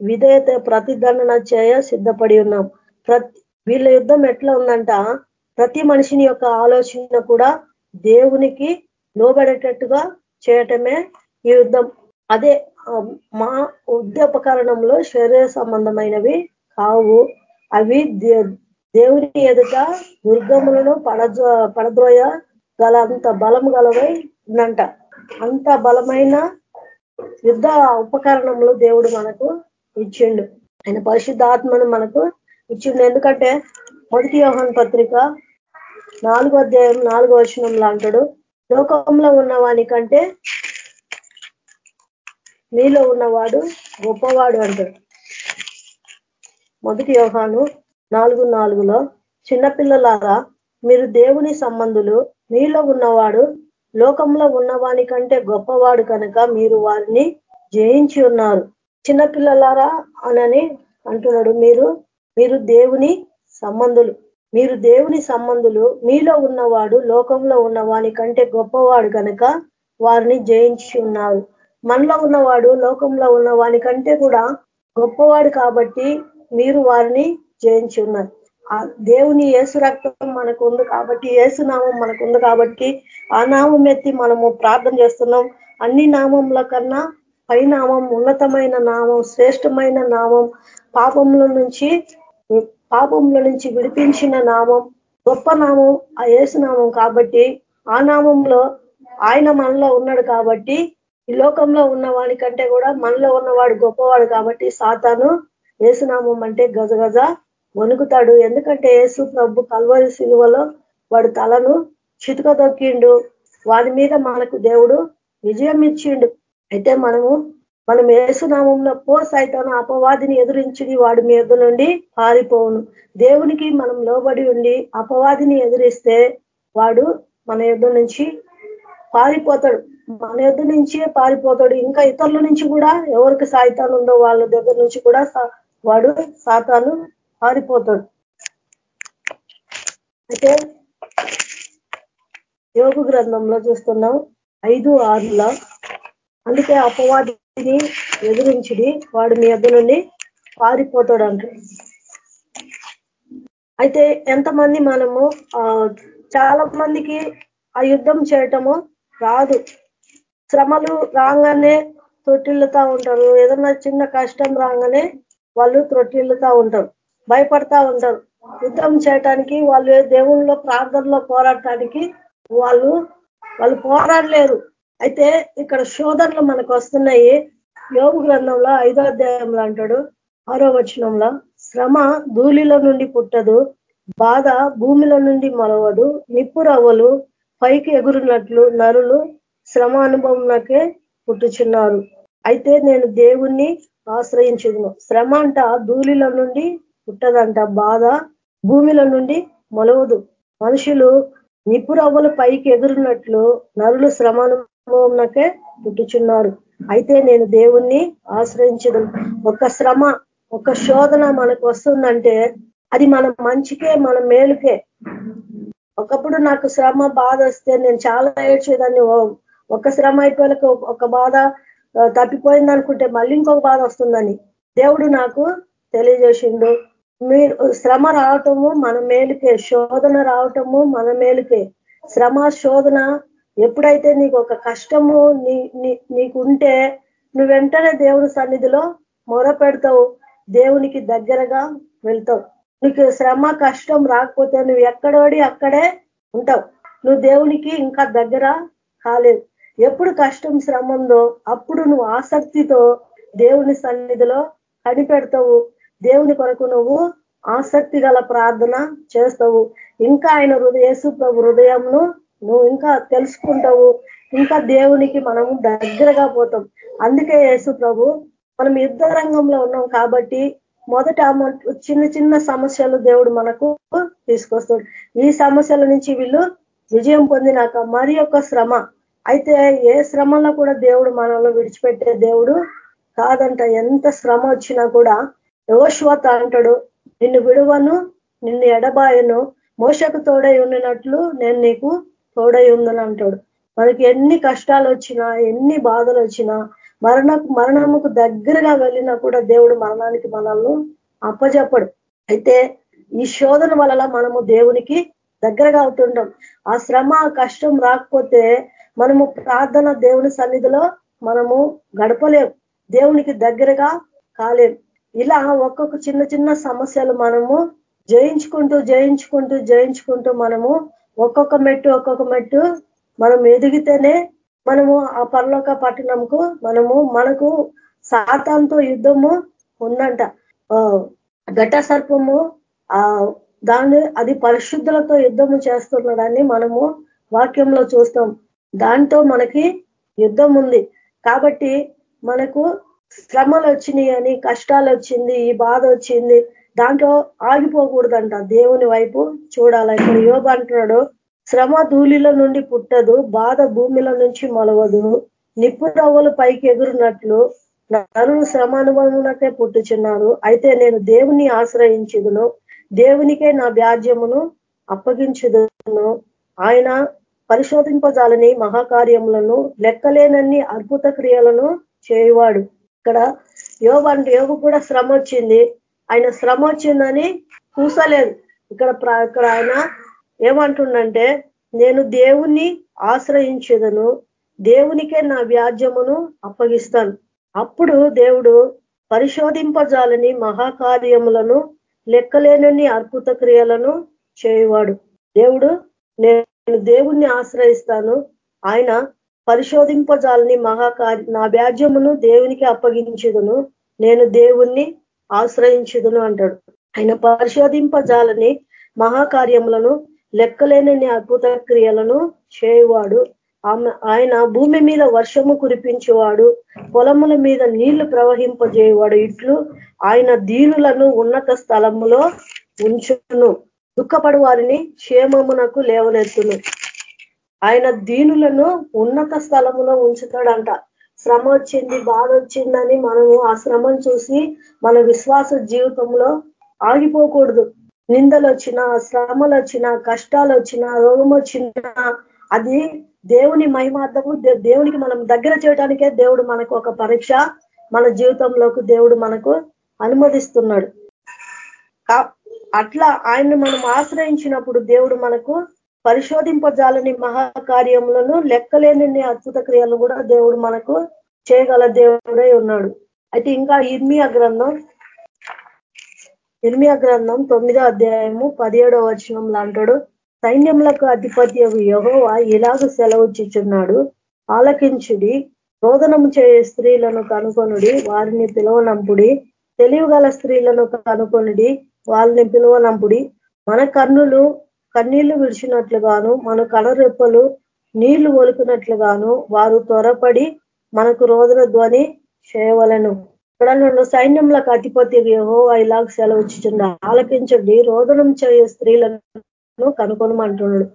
విధేయత ప్రతిదండన చేయ సిద్ధపడి ఉన్నాం. ప్రతి వీళ్ళ యుద్ధం ఎట్లా ఉందంట ప్రతి మనిషిని యొక్క ఆలోచన కూడా దేవునికి లోబడేటట్టుగా చేయటమే ఈ యుద్ధం. అదే మా ఉద్యోపకరణంలో శరీర సంబంధమైనవి కావు. అవి దేవుని ఎదుట దుర్గములను పడద్రో పడద్రోయ గల అంత బలం గలవై ఉందంట అంత బలమైన యుద్ధ ఉపకరణములు దేవుడు మనకు ఇచ్చిండు. ఆయన పరిశుద్ధాత్మను మనకు ఇచ్చిండు. ఎందుకంటే మొదటి యోహన్ పత్రిక నాలుగో అధ్యాయం నాలుగో వచనంలో అంటాడు లోకంలో ఉన్నవాని కంటే నీలో ఉన్నవాడు గొప్పవాడు అంటాడు. మొదటి యోహాను నాలుగు నాలుగులో చిన్నపిల్లలారా మీరు దేవుని సంబంధులు మీలో ఉన్నవాడు లోకంలో ఉన్నవాని కంటే గొప్పవాడు కనుక మీరు వారిని జయించి ఉన్నారు. చిన్నపిల్లలారా అనని అంటున్నాడు. మీరు మీరు దేవుని సంబంధులు. మీరు దేవుని సంబంధులు మీలో ఉన్నవాడు లోకంలో ఉన్నవాని కంటే గొప్పవాడు కనుక వారిని జయించి ఉన్నారు. మనలో ఉన్నవాడు లోకంలో ఉన్న వాని కంటే కూడా గొప్పవాడు కాబట్టి మీరు వారిని జయించి ఉన్నారు ఆ దేవుని ఏసు రక్తం మనకు ఉంది కాబట్టి ఏసు నామం మనకు ఉంది కాబట్టి ఆ నామం ఎత్తి మనము ప్రార్థన చేస్తున్నాం. అన్ని నామంల కన్నా పై నామం ఉన్నతమైన నామం శ్రేష్టమైన నామం పాపముల నుంచి పాపముల నుంచి విడిపించిన నామం గొప్ప నామం ఆ ఏసునామం కాబట్టి ఆ నామంలో ఆయన మనలో ఉన్నాడు కాబట్టి ఈ లోకంలో ఉన్న వాడి కంటే కూడా మనలో ఉన్నవాడు గొప్పవాడు కాబట్టి సాతాను ఏసునామం అంటే గజగజ వణుకుతాడు. ఎందుకంటే యేసు ప్రభు కల్వరి శిలువలో వాడు తలను చితుక దొక్కిండు. వాడి మీద మనకు దేవుడు విజయం ఇచ్చిండు. అయితే మనము మనం ఏసునామంలో పో సైతాను అపవాదిని ఎదురించి వాడి మీద నుండి పారిపోవును. దేవునికి మనం లోబడి ఉండి అపవాదిని ఎదురిస్తే వాడు మన యుద్ధ నుంచి పారిపోతాడు. మన యుద్ధ నుంచే పారిపోతాడు. ఇంకా ఇతరుల నుంచి కూడా ఎవరికి సాయితాను ఉందో వాళ్ళ దగ్గర నుంచి కూడా వాడు సాతాను పారిపోతాడు. అయితే యోగు గ్రంథంలో చూస్తున్నాం ఐదు ఆరుల. అందుకే అపవాదిని ఎదురించుడి వాడు మీ అద్దె నుండి పారిపోతాడు అంట అయితే ఎంతమంది మనము చాలా మందికి ఆ యుద్ధం చేయటము రాదు. శ్రమలు రాగానే తొట్టిల్లుతా ఉంటారు. ఏదన్నా చిన్న కష్టం రాగానే వాళ్ళు త్రొట్టిల్లుతా ఉంటారు. భయపడతా ఉంటారు. యుద్ధం చేయటానికి వాళ్ళు దేవుళ్ళలో ప్రార్థనలో పోరాడటానికి వాళ్ళు వాళ్ళు పోరాడలేరు. అయితే ఇక్కడ శోధనలు మనకు వస్తున్నాయి. యోగు గ్రంథంలో ఐదో అధ్యాయంలో అంటాడు ఆరో వచనంలో శ్రమ ధూళిలో నుండి పుట్టదు బాధ భూమిలో నుండి మొలవదు నిప్పురవ్వలు పైకి ఎగురున్నట్లు నరులు శ్రమ అనుభవంలోకే పుట్టుచున్నారు. అయితే నేను దేవుణ్ణి ఆశ్రయించదును. శ్రమ అంట ధూళిలో నుండి పుట్టదంట. బాధ భూమిలో నుండి మొలవదు. మనుషులు నిపురవ్వలు పైకి ఎదురున్నట్లు నరులు శ్రమలో ఉన్నకే పుట్టుచున్నారు. అయితే నేను దేవుణ్ణి ఆశ్రయించడం ఒక శ్రమ ఒక శోధన మనకు వస్తుందంటే అది మన మంచికే మన మేలుకే. ఒకప్పుడు నాకు శ్రమ బాధ వస్తే నేను చాలా ఏడ్చేదాన్ని. ఒక శ్రమ అయిపోయాక ఒక బాధ తప్పిపోయింది అనుకుంటే మళ్ళీ ఇంకొక బాధ వస్తుందని దేవుడు నాకు తెలియజేసిండు. మీరు శ్రమ రావటము మన మేలుకే శోధన రావటము మన మేలుకే. శ్రమ శోధన ఎప్పుడైతే నీకు ఒక కష్టము నీకుంటే నువ్వు వెంటనే దేవుని సన్నిధిలో మొర పెడతావు దేవునికి దగ్గరగా వెళ్తావు. నీకు శ్రమ కష్టం రాకపోతే నువ్వు ఎక్కడోడి అక్కడే ఉంటావు. నువ్వు దేవునికి ఇంకా దగ్గర కాలేదు. ఎప్పుడు కష్టం శ్రమ ఉందో అప్పుడు నువ్వు ఆసక్తితో దేవుని సన్నిధిలో కనిపెడతావు. దేవుని కొరకు నువ్వు ఆసక్తి గల ప్రార్థన చేస్తావు. ఇంకా ఆయన హృదయ ప్రభు హృదయంను నువ్వు ఇంకా తెలుసుకుంటావు. ఇంకా దేవునికి మనము దగ్గరగా పోతాం. అందుకే యేసు ప్రభు మనం యుద్ధ రంగంలో ఉన్నాం కాబట్టి మొదట చిన్న చిన్న సమస్యలు దేవుడు మనకు తీసుకొస్తాడు. ఈ సమస్యల నుంచి వీళ్ళు విజయం పొందినాక మరి యొక్క శ్రమ. అయితే ఏ శ్రమలో కూడా దేవుడు మనలో విడిచిపెట్టే దేవుడు కాదంట. ఎంత శ్రమ వచ్చినా కూడా యోశ్వత అంటాడు నిన్ను విడువను నిన్ను ఎడబాయను మోసకు తోడై ఉండినట్లు నేను నీకు తోడై ఉందని అంటాడు. మనకి ఎన్ని కష్టాలు వచ్చినా ఎన్ని బాధలు వచ్చినా మరణ మరణముకు దగ్గరగా వెళ్ళినా కూడా దేవుడు మరణానికి మనల్ని అప్పజెప్పడు. అయితే ఈ శోధన వలన మనము దేవునికి దగ్గరగా అవుతుంటాం. ఆ శ్రమ కష్టం రాకపోతే మనము ప్రార్థన దేవుని సన్నిధిలో మనము గడపలేం. దేవునికి దగ్గరగా కాలేం. ఇలా ఒక్కొక్క చిన్న చిన్న సమస్యలు మనము జయించుకుంటూ జయించుకుంటూ జయించుకుంటూ మనము ఒక్కొక్క మెట్టు ఒక్కొక్క మెట్టు మనం ఎదిగితేనే మనము ఆ పరలోక పట్టణంకు మనము మనకు సాతాంతో యుద్ధము ఉందంట. ఘట సర్పము ఆ దాన్ని అది పరిశుద్ధులతో యుద్ధము చేస్తున్నాడని మనము వాక్యంలో చూస్తాం. దాంతో మనకి యుద్ధం ఉంది. కాబట్టి మనకు శ్రమలు వచ్చినాయి అని కష్టాలు వచ్చింది ఈ బాధ వచ్చింది దాంట్లో ఆగిపోకూడదంట దేవుని వైపు చూడాలి. ఇక్కడ యోగ అంటున్నాడు శ్రమ ధూళిలో నుండి పుట్టదు బాధ భూమిలో నుంచి మొలవదు నిప్పు రవ్వలు పైకి ఎగురున్నట్లు నరులు శ్రమ అనుభవంలోకే పుట్టుచున్నారు. అయితే నేను దేవుని ఆశ్రయించుదును దేవునికే నా వ్యాజ్యమును అప్పగించుదును. ఆయన పరిశోధింపజాలని మహాకార్యములను లెక్కలేనన్ని అద్భుత క్రియలను చేయువాడు. ఇక్కడ యోగ అంటే యోగు కూడా శ్రమ వచ్చింది. ఆయన శ్రమ వచ్చిందని కూసలేదు ఇక్కడ ఇక్కడ ఆయన ఏమంటుండంటే నేను దేవుణ్ణి ఆశ్రయించేదను దేవునికే నా వ్యాజ్యమును అప్పగిస్తాను. అప్పుడు దేవుడు పరిశోధింపజాలని మహాకార్యములను లెక్కలేనన్ని అద్భుత క్రియలను చేయవాడు. దేవుడు నేను దేవుణ్ణి ఆశ్రయిస్తాను. ఆయన పరిశోధింపజాలని మహాకార్య నా వ్యాజ్యమును దేవునికి అప్పగించుదును నేను దేవుణ్ణి ఆశ్రయించుదును అంటాడు. ఆయన పరిశోధింపజాలని మహాకార్యములను లెక్కలేని అద్భుత క్రియలను చేయువాడు. ఆయన భూమి మీద వర్షము కురిపించేవాడు పొలముల మీద నీళ్ళు ప్రవహింపజేయవాడు. ఇట్లు ఆయన దీనులను ఉన్నత స్థలములో ఉంచును. దుఃఖపడు వారిని క్షేమమునకు లేవనెత్తును. ఆయన దీనులను ఉన్నత స్థలములో ఉంచుతాడంట. శ్రమ వచ్చింది బాధ వచ్చిందని మనము ఆ శ్రమను చూసి మన విశ్వాస జీవితంలో ఆగిపోకూడదు. నిందలు వచ్చినా శ్రమలు వచ్చినా కష్టాలు వచ్చినా రోగం వచ్చినా అది దేవుని మహిమార్థము. దేవునికి మనం దగ్గర చేయడానికే దేవుడు మనకు ఒక పరీక్ష మన జీవితంలోకి దేవుడు మనకు అనుమతిస్తున్నాడు. అట్లా ఆయన్ని మనం ఆశ్రయించినప్పుడు దేవుడు మనకు పరిశోధింపజాలని మహాకార్యములను లెక్కలేని అద్భుత క్రియలు కూడా దేవుడు మనకు చేయగల దేవుడై ఉన్నాడు. అయితే ఇంకా ఇర్మియా గ్రంథం ఇర్మియా గ్రంథం తొమ్మిదో అధ్యాయము పదిహేడో వచనంలో అంటాడు సైన్యములకు అధిపత్య యహోవా ఇలాగ సెలవుచ్చిచున్నాడు. ఆలకించుడి రోదనము చేయే స్త్రీలను కనుకొనుడి వారిని పిలువనంపుడి తెలివిగల స్త్రీలను కనుకొనుడి వాళ్ళని పిలువనంపుడి. మన కన్నులు కన్నీళ్ళు విడిచినట్లుగాను మన కలరెప్పలు నీళ్ళు ఒలుకున్నట్లుగాను వారు త్వరపడి మనకు రోదన ధ్వని చేయవలను. ఇక్కడ నన్ను సైన్యంలకు అధిపతి యహో ఇలాగ సెలవుచ్చుచుండ ఆలకించండి రోదనం చేయే స్త్రీలను కనుగొనమంటున్నాడు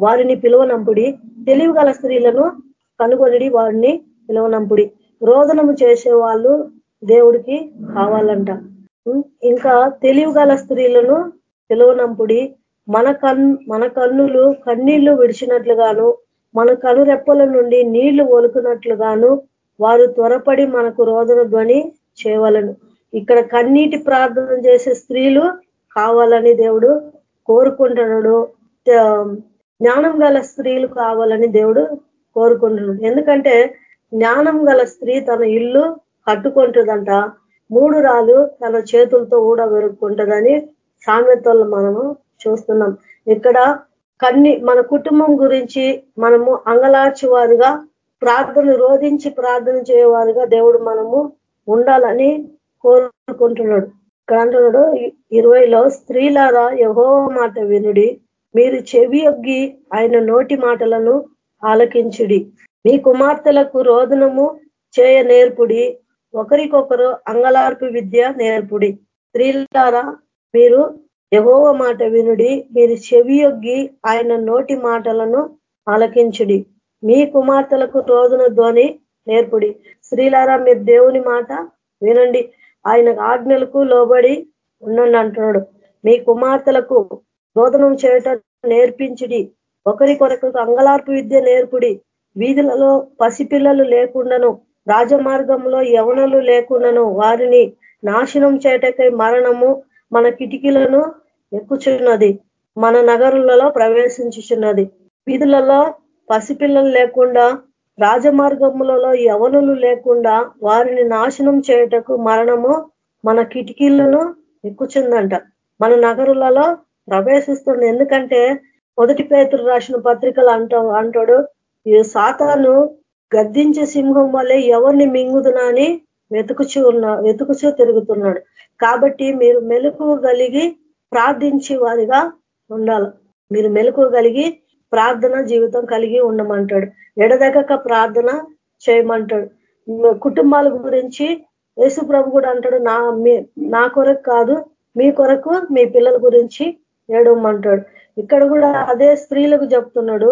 వారిని పిలువనంపుడి తెలివిగల స్త్రీలను కనుగొని వారిని పిలువనంపుడి. రోదనము చేసే వాళ్ళు దేవుడికి కావాలంట. ఇంకా తెలివిగల స్త్రీలను పిలువనంపుడి మన కన్ మన కన్నులు కన్నీళ్ళు విడిచినట్లుగాను మన కనురెప్పల నుండి నీళ్ళు ఒలుకున్నట్లుగాను వారు త్వరపడి మనకు రోదన ధ్వని చేయవలను ఇక్కడ కన్నీటి ప్రార్థన చేసే స్త్రీలు కావాలని దేవుడు కోరుకుంటున్నాడు. జ్ఞానం గల స్త్రీలు కావాలని దేవుడు కోరుకుంటున్నాడు. ఎందుకంటే జ్ఞానం గల స్త్రీ తన ఇల్లు కట్టుకుంటుందంట. మూడు రాలు తన చేతులతో కూడా వెరుక్కుంటుందని సామెతలు మనము చూస్తున్నాం. ఇక్కడ కన్ని మన కుటుంబం గురించి మనము అంగలార్చేవారుగా ప్రార్థన రోధించి ప్రార్థన చేయవారుగా దేవుడు మనము ఉండాలని కోరుకుంటున్నాడు. ఇక్కడ అంటున్నాడు ఇరవైలో స్త్రీలారా యహో మాట వినుడి. మీరు చెవి ఒగ్గి ఆయన నోటి మాటలను ఆలకించుడి. మీ కుమార్తెలకు రోదనము చేయ నేర్పుడి. ఒకరికొకరు అంగలార్పు విద్య నేర్పుడి. స్త్రీలారా మీరు యహోవ మాట వినుడి మీరు చెవియొగ్గి ఆయన నోటి మాటలను ఆలకించుడి. మీ కుమార్తెలకు రోజున ధ్వని నేర్పుడి. శ్రీలారా మీరు దేవుని మాట వినండి. ఆయన ఆజ్ఞలకు లోబడి ఉండండి అంటున్నాడు. మీ కుమార్తెలకు బోధనం చేయటం నేర్పించుడి. ఒకరి కొరకు అంగలార్పు విద్య నేర్పుడి. వీధులలో పసిపిల్లలు లేకుండాను రాజమార్గంలో యవనలు లేకుండాను వారిని నాశనం చేయటకై మరణము మన కిటికీలను ఎక్కుచున్నది. మన నగరులలో ప్రవేశించుచున్నది. వీధులలో పసిపిల్లలు లేకుండా రాజమార్గములలో యవనులు లేకుండా వారిని నాశనం చేయటకు మరణము మన కిటికీలను ఎక్కుచుందంట. మన నగరులలో ప్రవేశిస్తుంది. ఎందుకంటే మొదటి పేతులు రాసిన పత్రికలు అంట అంటాడు ఈ సాతాను గద్దించే సింహం వల్లే ఎవరిని మింగుదునని వెతుకుచూ ఉన్న వెతుకుచూ తిరుగుతున్నాడు. కాబట్టి మీరు మెలకు కలిగి ప్రార్థించే వారిగా ఉండాలి. మీరు మెలకు కలిగి ప్రార్థన జీవితం కలిగి ఉండమంటాడు. ఎడదగక ప్రార్థన చేయమంటాడు. కుటుంబాల గురించి యేసు ప్రభు కూడా అంటాడు నా నా కొరకు కాదు మీ కొరకు మీ పిల్లల గురించి ఏడవమంటాడు ఇక్కడ కూడా అదే స్త్రీలకు చెప్తున్నాడు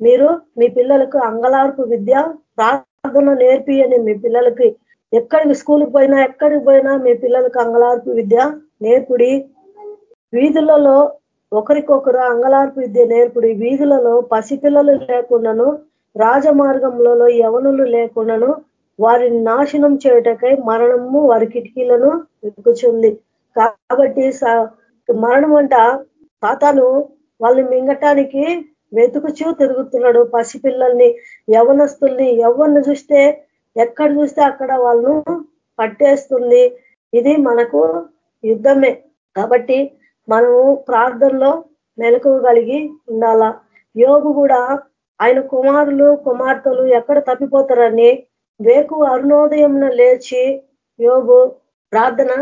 మీరు మీ పిల్లలకు అంగలార్పు విద్య ప్రార్థన నేర్పియని మీ పిల్లలకి. ఎక్కడికి స్కూల్కి పోయినా ఎక్కడికి పోయినా మీ పిల్లలకు అంగలార్పు విద్య నేర్పుడి. వీధులలో ఒకరికొకరు అంగలార్పు విద్య నేర్పుడు వీధులలో పసిపిల్లలు లేకుండాను రాజమార్గంలో యవనులు లేకుండాను వారిని నాశనం చేయటకై మరణము వారి కిటికీలను ఎక్కుచుంది కాబట్టి మరణం అంట తాతను వాళ్ళని మింగటానికి వెతుకుచూ తిరుగుతున్నాడు పసిపిల్లల్ని యవనస్తుల్ని. ఎవరిని చూస్తే ఎక్కడ చూస్తే అక్కడ వాళ్ళను పట్టేస్తుంది. ఇది మనకు యుద్ధమే. కాబట్టి మనము ప్రార్థనలో మెలకువగలిగి ఉండాలా? యోగు కూడా ఆయన కుమారులు కుమార్తెలు ఎక్కడ తప్పిపోతారని వేకు అరుణోదయం లేచి యోగు ప్రార్థన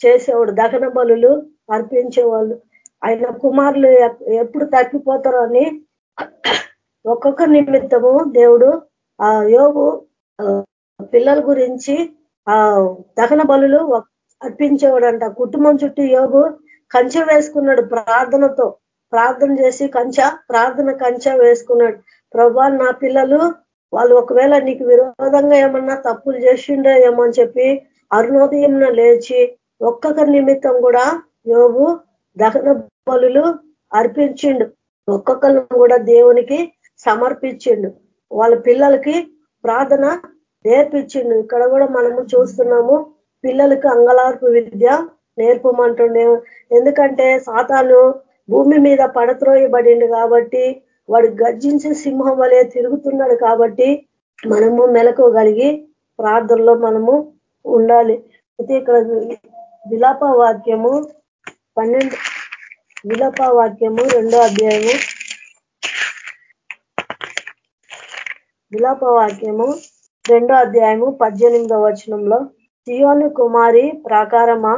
చేసేవాడు దహన బలులు అర్పించేవాళ్ళు. ఆయన కుమారులు ఎప్పుడు తప్పిపోతారో అని ఒక్కొక్క నిమిత్తము దేవుడు ఆ యోగు పిల్లల గురించి ఆ దహన బలులు అర్పించేవాడంట. కుటుంబం చుట్టూ యోగు కంచె వేసుకున్నాడు ప్రార్థనతో. ప్రార్థన చేసి కంచ ప్రార్థన కంచె వేసుకున్నాడు. ప్రభా నా పిల్లలు వాళ్ళు ఒకవేళ నీకు విరోధంగా ఏమన్నా తప్పులు చేసిండో ఏమో అని చెప్పి అరుణోదయం లేచి ఒక్కొక్కరి నిమిత్తం కూడా యోగు దహన బలులు అర్పించిండు. ఒక్కొక్కరిని కూడా దేవునికి సమర్పించిండు. వాళ్ళ పిల్లలకి ప్రార్థన నేర్పించిండు. ఇక్కడ కూడా మనము చూస్తున్నాము పిల్లలకి అంగలార్పు విద్య నేర్పమంటుండే. ఎందుకంటే సాతాను భూమి మీద పడత్రోయబడిండు కాబట్టి వాడు గర్జించే సింహం వలె తిరుగుతున్నాడు కాబట్టి మనము మెలకోగలిగి ప్రార్థనలో మనము ఉండాలి. అయితే ఇక్కడ విలాప వాక్యము పన్నెండు విలాప వాక్యము రెండో అధ్యాయము. విలాప వాక్యము రెండో అధ్యాయము పద్దెనిమిదో వచనంలో సియోను కుమారి ప్రాకారమా?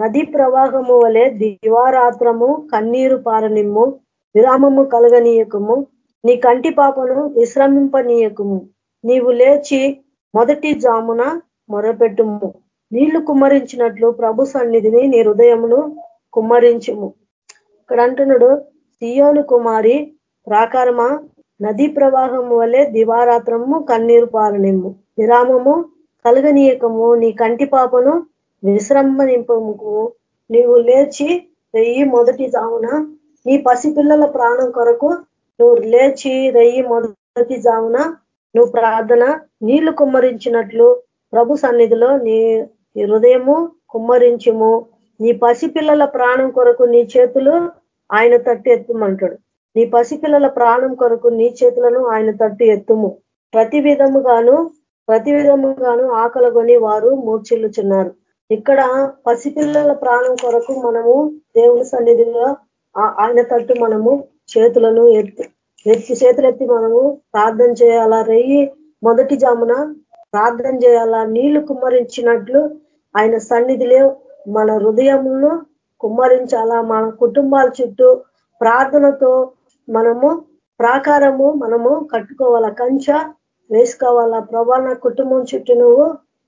నదీ ప్రవాహము వలె దివారాత్రము కన్నీరు పారనిమ్ము విరామము కలగనీయకము. నీ కంటి పాపను విశ్రమింపనీయకము. నీవు లేచి మొదటి జామున మొరపెట్టుము. నీళ్ళు కుమ్మరించినట్లు ప్రభు సన్నిధిని నీ హృదయమును కుమ్మరించుము. ఇక్కడ అంటున్నాడు సియోను కుమారి ప్రాకారమా? నదీ ప్రవాహము వలె దివారాత్రము కన్నీరు పారనిమ్ము. విరామము కలగనీయకము. నీ కంటి పాపను విశ్రంభనింపముకు నీవు లేచి రెయ్యి మొదటి జామున నీ పసిపిల్లల ప్రాణం కొరకు నువ్వు లేచి రెయ్యి మొదటి జామున నువ్వు ప్రార్థన నీళ్ళు కుమ్మరించినట్లు ప్రభు సన్నిధిలో నీ హృదయము కుమ్మరించుము. నీ పసిపిల్లల ప్రాణం కొరకు నీ చేతులు ఆయన తట్టు ఎత్తుమంటాడు. నీ పసిపిల్లల ప్రాణం కొరకు నీ చేతులను ఆయన తట్టు ఎత్తుము. ప్రతి విధముగాను ప్రతి విధముగాను ఆకలగొని వారు మూర్చిల్లుచున్నారు ఇక్కడ పసిపిల్లల ప్రాణం కొరకు మనము దేవుని సన్నిధిలో ఆయన తట్టు మనము చేతులను ఎత్తి ఎత్తి చేతులెత్తి మనము ప్రార్థన చేయాలా? రెయ్యి మొదటి జామున ప్రార్థన చేయాలా? నీళ్ళు కుమ్మరించినట్లు ఆయన సన్నిధిలో మన హృదయములను కుమ్మరించాలా? మన కుటుంబాల చుట్టూ ప్రార్థనతో మనము ప్రాకారము మనము కట్టుకోవాలా? కంచ వేసుకోవాలా? ప్రభా నా కుటుంబం చుట్టూ నువ్వు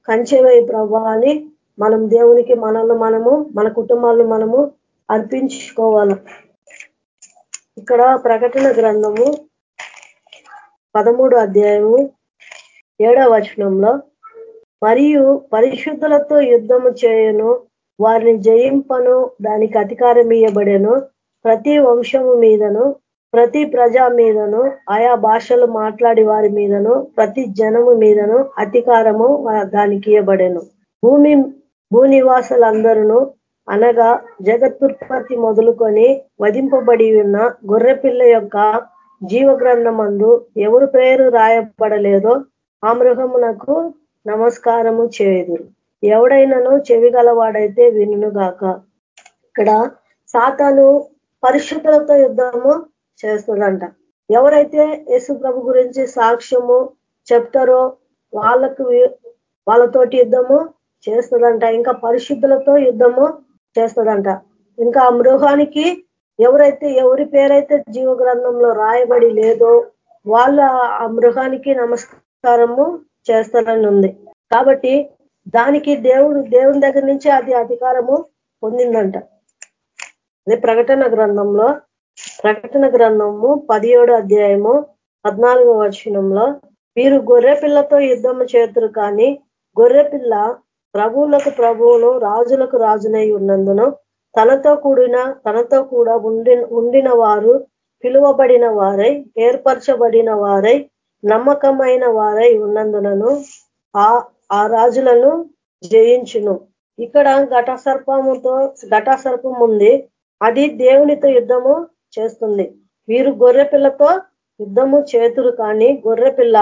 కంచె వేయి ప్రభా అని మనం దేవునికి మనల్ని మనము మన కుటుంబాలను మనము అర్పించుకోవాలి. ఇక్కడ ప్రకటన గ్రంథము పదమూడు అధ్యాయము ఏడవ వచనంలో మరియు పరిశుద్ధులతో యుద్ధము చేయను వారిని జయింపను దానికి అధికారం ఇయ్యబడేను. ప్రతి వంశము మీదను ప్రతి ప్రజా మీదను ఆయా భాషలు మాట్లాడి వారి మీదను ప్రతి జనము మీదను అధికారము దానికి ఇవ్వబడెను భూమి భూనివాసులందరూ అనగా జగత్తుత్పత్తి మొదలుకొని వధింపబడి ఉన్న గొర్రెపిల్ల యొక్క జీవగ్రంథమందు ఎవరు పేరు రాయబడలేదో ఆ మృగమునకు నమస్కారము చేయదు ఎవడైనాను చెవి గలవాడైతే వినుగాక ఇక్కడ సాతాను పరిశుద్ధులతో యుద్ధము చేస్తుందంట. ఎవరైతే యేసు ప్రభు గురించి సాక్ష్యము చెప్తారో వాళ్ళకు వాళ్ళతోటి యుద్ధము చేస్తుందంట. ఇంకా పరిశుద్ధులతో యుద్ధము చేస్తుందంట. ఇంకా ఆ మృగానికి ఎవరైతే ఎవరి పేరైతే జీవ గ్రంథంలో రాయబడి లేదో వాళ్ళ ఆ మృగానికి నమస్కారము చేస్తారని ఉంది. కాబట్టి దానికి దేవుడు దేవుని దగ్గర నుంచి అది అధికారము పొందిందంట. అదే ప్రకటన గ్రంథంలో ప్రకటన గ్రంథము పదిహేడు అధ్యాయము పద్నాలుగో వచనంలో వీరు గొర్రె పిల్లతో యుద్ధము చేతురు కానీ గొర్రె పిల్ల ప్రభువులకు ప్రభువును రాజులకు రాజునై ఉన్నందున తనతో కూడిన తనతో కూడా ఉండి ఉండిన వారు పిలువబడిన వారై ఏర్పరచబడిన వారై నమ్మకమైన వారై ఉన్నందునను ఆ రాజులను జయించును. ఇక్కడ ఘట సర్పముతో ఘట సర్పం ఉంది. అది దేవునితో యుద్ధము చేస్తుంది. వీరు గొర్రె పిల్లతో యుద్ధము చేతురు కానీ గొర్రె పిల్ల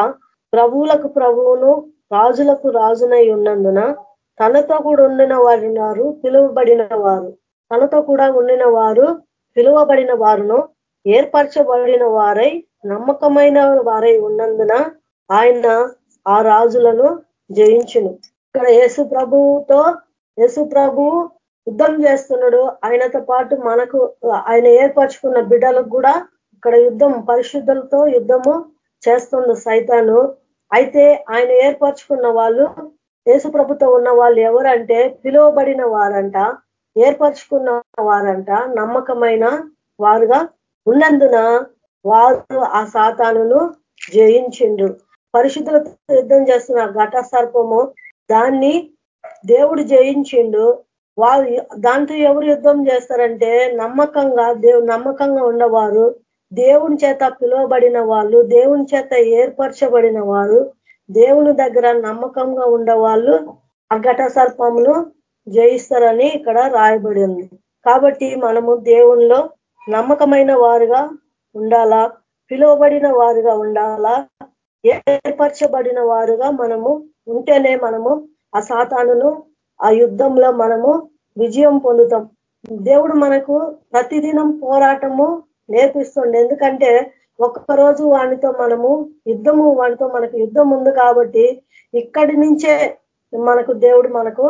ప్రభువులకు ప్రభువును రాజులకు రాజునై ఉన్నందున తనతో కూడా ఉండిన వారు పిలువబడిన వారు తనతో కూడా ఉండిన వారు పిలువబడిన వారును ఏర్పరచబడిన వారై నమ్మకమైన వారై ఉన్నందున ఆయన ఆ రాజులను జయించును. ఇక్కడ యేసు ప్రభువుతో యేసు ప్రభు యుద్ధం చేస్తున్నాడు. ఆయనతో పాటు మనకు ఆయన ఏర్పరచుకున్న బిడ్డలకు కూడా ఇక్కడ యుద్ధం పరిశుద్ధులతో యుద్ధము చేస్తుంది సైతాను. అయితే ఆయన ఏర్పరచుకున్న వాళ్ళు యేసు ప్రభుత్వం ఉన్న వాళ్ళు ఎవరంటే పిలువబడిన వారంట ఏర్పరచుకున్న వారంట నమ్మకమైన వారుగా ఉన్నందున వారు ఆ సాతానును జయించిండు పరిశుద్ధులతో యుద్ధం చేస్తున్న ఘట సర్పము దాన్ని దేవుడు జయించిండు. వారు దాంతో ఎవరు యుద్ధం చేస్తారంటే నమ్మకంగా దేవు నమ్మకంగా ఉన్నవారు దేవుని చేత పిలువబడిన వాళ్ళు దేవుని చేత ఏర్పరచబడిన వారు దేవుని దగ్గర నమ్మకంగా ఉండవాళ్ళు అఘట సర్పమును జయిస్తారని ఇక్కడ రాయబడి ఉంది. కాబట్టి మనము దేవునిలో నమ్మకమైన వారుగా ఉండాలా? పిలువబడిన వారుగా ఉండాలా? ఏర్పరచబడిన వారుగా మనము ఉంటేనే మనము ఆ సాతానును ఆ యుద్ధంలో మనము విజయం పొందుతాం. దేవుడు మనకు ప్రతిదినం పోరాటము నేర్పిస్తుండే. ఎందుకంటే ఒక్కరోజు వానితో మనము యుద్ధము వానితో మనకు యుద్ధం ఉంది కాబట్టి ఇక్కడి నుంచే మనకు దేవుడు మనకు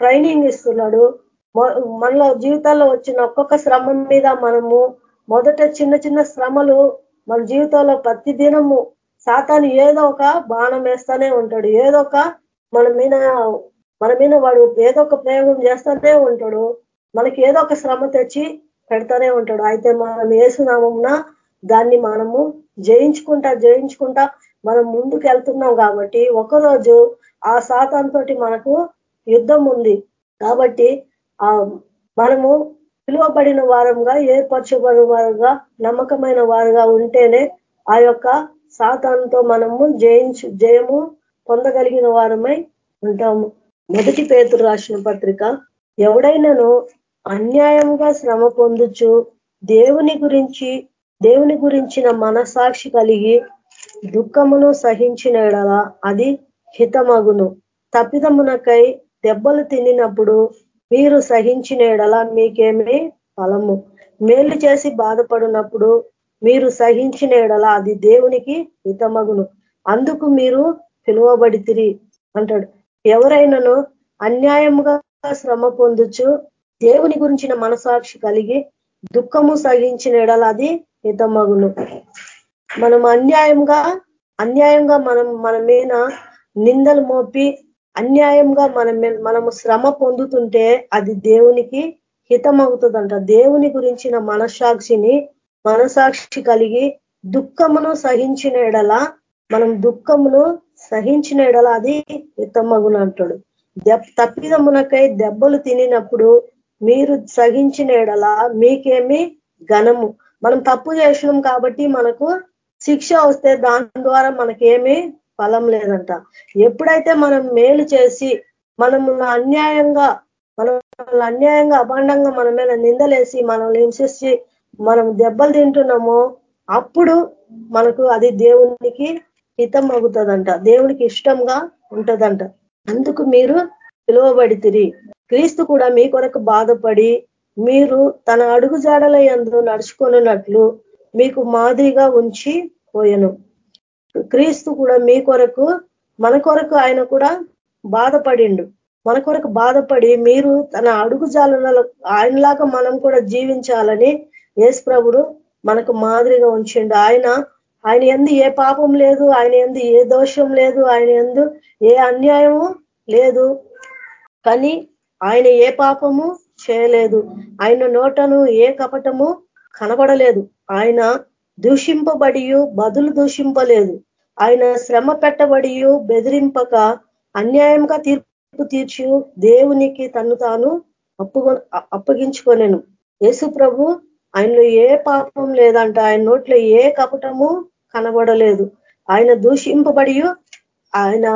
ట్రైనింగ్ ఇస్తున్నాడు. మనలో జీవితాల్లో వచ్చిన ఒక్కొక్క శ్రమ మీద మనము మొదట చిన్న చిన్న శ్రమలు మన జీవితంలో ప్రతి దినము సాతాను ఏదో ఒక బాణం వేస్తానే ఉంటాడు. ఏదో ఒక మన మీద మన మీద వాడు ఏదో ఒక ప్రయోగం చేస్తూనే ఉంటాడు. మనకి ఏదో ఒక శ్రమ తెచ్చి పెడతానే ఉంటాడు. అయితే మనం వేసునామమున దాన్ని మనము జయించుకుంటా జయించుకుంటా మనం ముందుకు వెళ్తున్నాం కాబట్టి ఒకరోజు ఆ సాతాంతో మనకు యుద్ధం ఉంది. కాబట్టి ఆ మనము పిలువబడిన వారంగా ఏర్పరచబడిన వారుగా నమ్మకమైన వారుగా ఉంటేనే ఆ యొక్క సాతానుతో మనము జయించు జయము పొందగలిగిన వారమై ఉంటాము. మొదటి పేతురు రాసిన పత్రిక ఎవడైనాను అన్యాయంగా శ్రమ పొందుచు దేవుని గురించి దేవుని గురించిన మనసాక్షి కలిగి దుఃఖమును సహించిన అది హితమగును. తప్పిదమునకై దెబ్బలు తినినప్పుడు మీరు సహించిన మీకేమే ఫలము. మేలు చేసి బాధపడినప్పుడు మీరు సహించిన ఎడల అది దేవునికి హితమగును. అందుకు మీరు పిలువబడితిరి అంటాడు. ఎవరైనాను అన్యాయముగా శ్రమ పొందుచు దేవుని గురించిన మనసాక్షి కలిగి దుఃఖము సహించిన ఎడల అది హితమగును మనం అన్యాయంగా అన్యాయంగా మనం మన మీద నిందలు మోపి అన్యాయంగా మనం మనము శ్రమ పొందుతుంటే అది దేవునికి హితమవుతుందంట దేవుని గురించిన మనసాక్షిని మనసాక్షి కలిగి దుఃఖమును సహించిన ఎడల మనం దుఃఖమును సహించిన ఎడల అది హితమగును అంటాడు. తప్పిదమునకై దెబ్బలు తినినప్పుడు మీరు సహించిన ఎడల మీకేమి ఘనము. మనం తప్పు చేసినాం కాబట్టి మనకు శిక్ష వస్తే దాని ద్వారా మనకేమీ ఫలం లేదంట. ఎప్పుడైతే మనం మేలు చేసి మనము అన్యాయంగా మనం అన్యాయంగా అభాండంగా మన మీద నిందలేసి మనల్ని హింసించి మనం దెబ్బలు తింటున్నామో అప్పుడు మనకు అది దేవునికి హితం అవుతుందంట. దేవునికి ఇష్టంగా ఉంటదంట. అందుకు మీరు పిలువబడి తిరిగి క్రీస్తు కూడా మీ కొరకు బాధపడి మీరు తన అడుగు జాడల ఎందు నడుచుకున్నట్లు మీకు మాదిరిగా ఉంచి పోయను. క్రీస్తు కూడా మీ కొరకు మన కొరకు ఆయన కూడా బాధపడిండు. మన కొరకు బాధపడి మీరు తన అడుగు జాలలో ఆయనలాగా మనం కూడా జీవించాలని యేసు ప్రభుడు మనకు మాదిరిగా ఉంచిండు. ఆయన ఆయన ఎందు ఏ పాపం లేదు ఆయన ఎందు ఏ దోషం లేదు ఆయన ఎందు ఏ అన్యాయము లేదు. కానీ ఆయన ఏ పాపము చేయలేదు. ఆయన నోటను ఏ కపటము కనబడలేదు. ఆయన దూషింపబడి బదులు దూషింపలేదు. ఆయన శ్రమ పెట్టబడి బెదిరింపక అన్యాయంగా తీర్పు తీర్చు దేవునికి తను తాను అప్పు అప్పగించుకోలేను యేసు ప్రభు ఆయనలో ఏ పాపం లేదంట. ఆయన నోట్లో ఏ కపటము కనబడలేదు. ఆయన దూషింపబడి ఆయన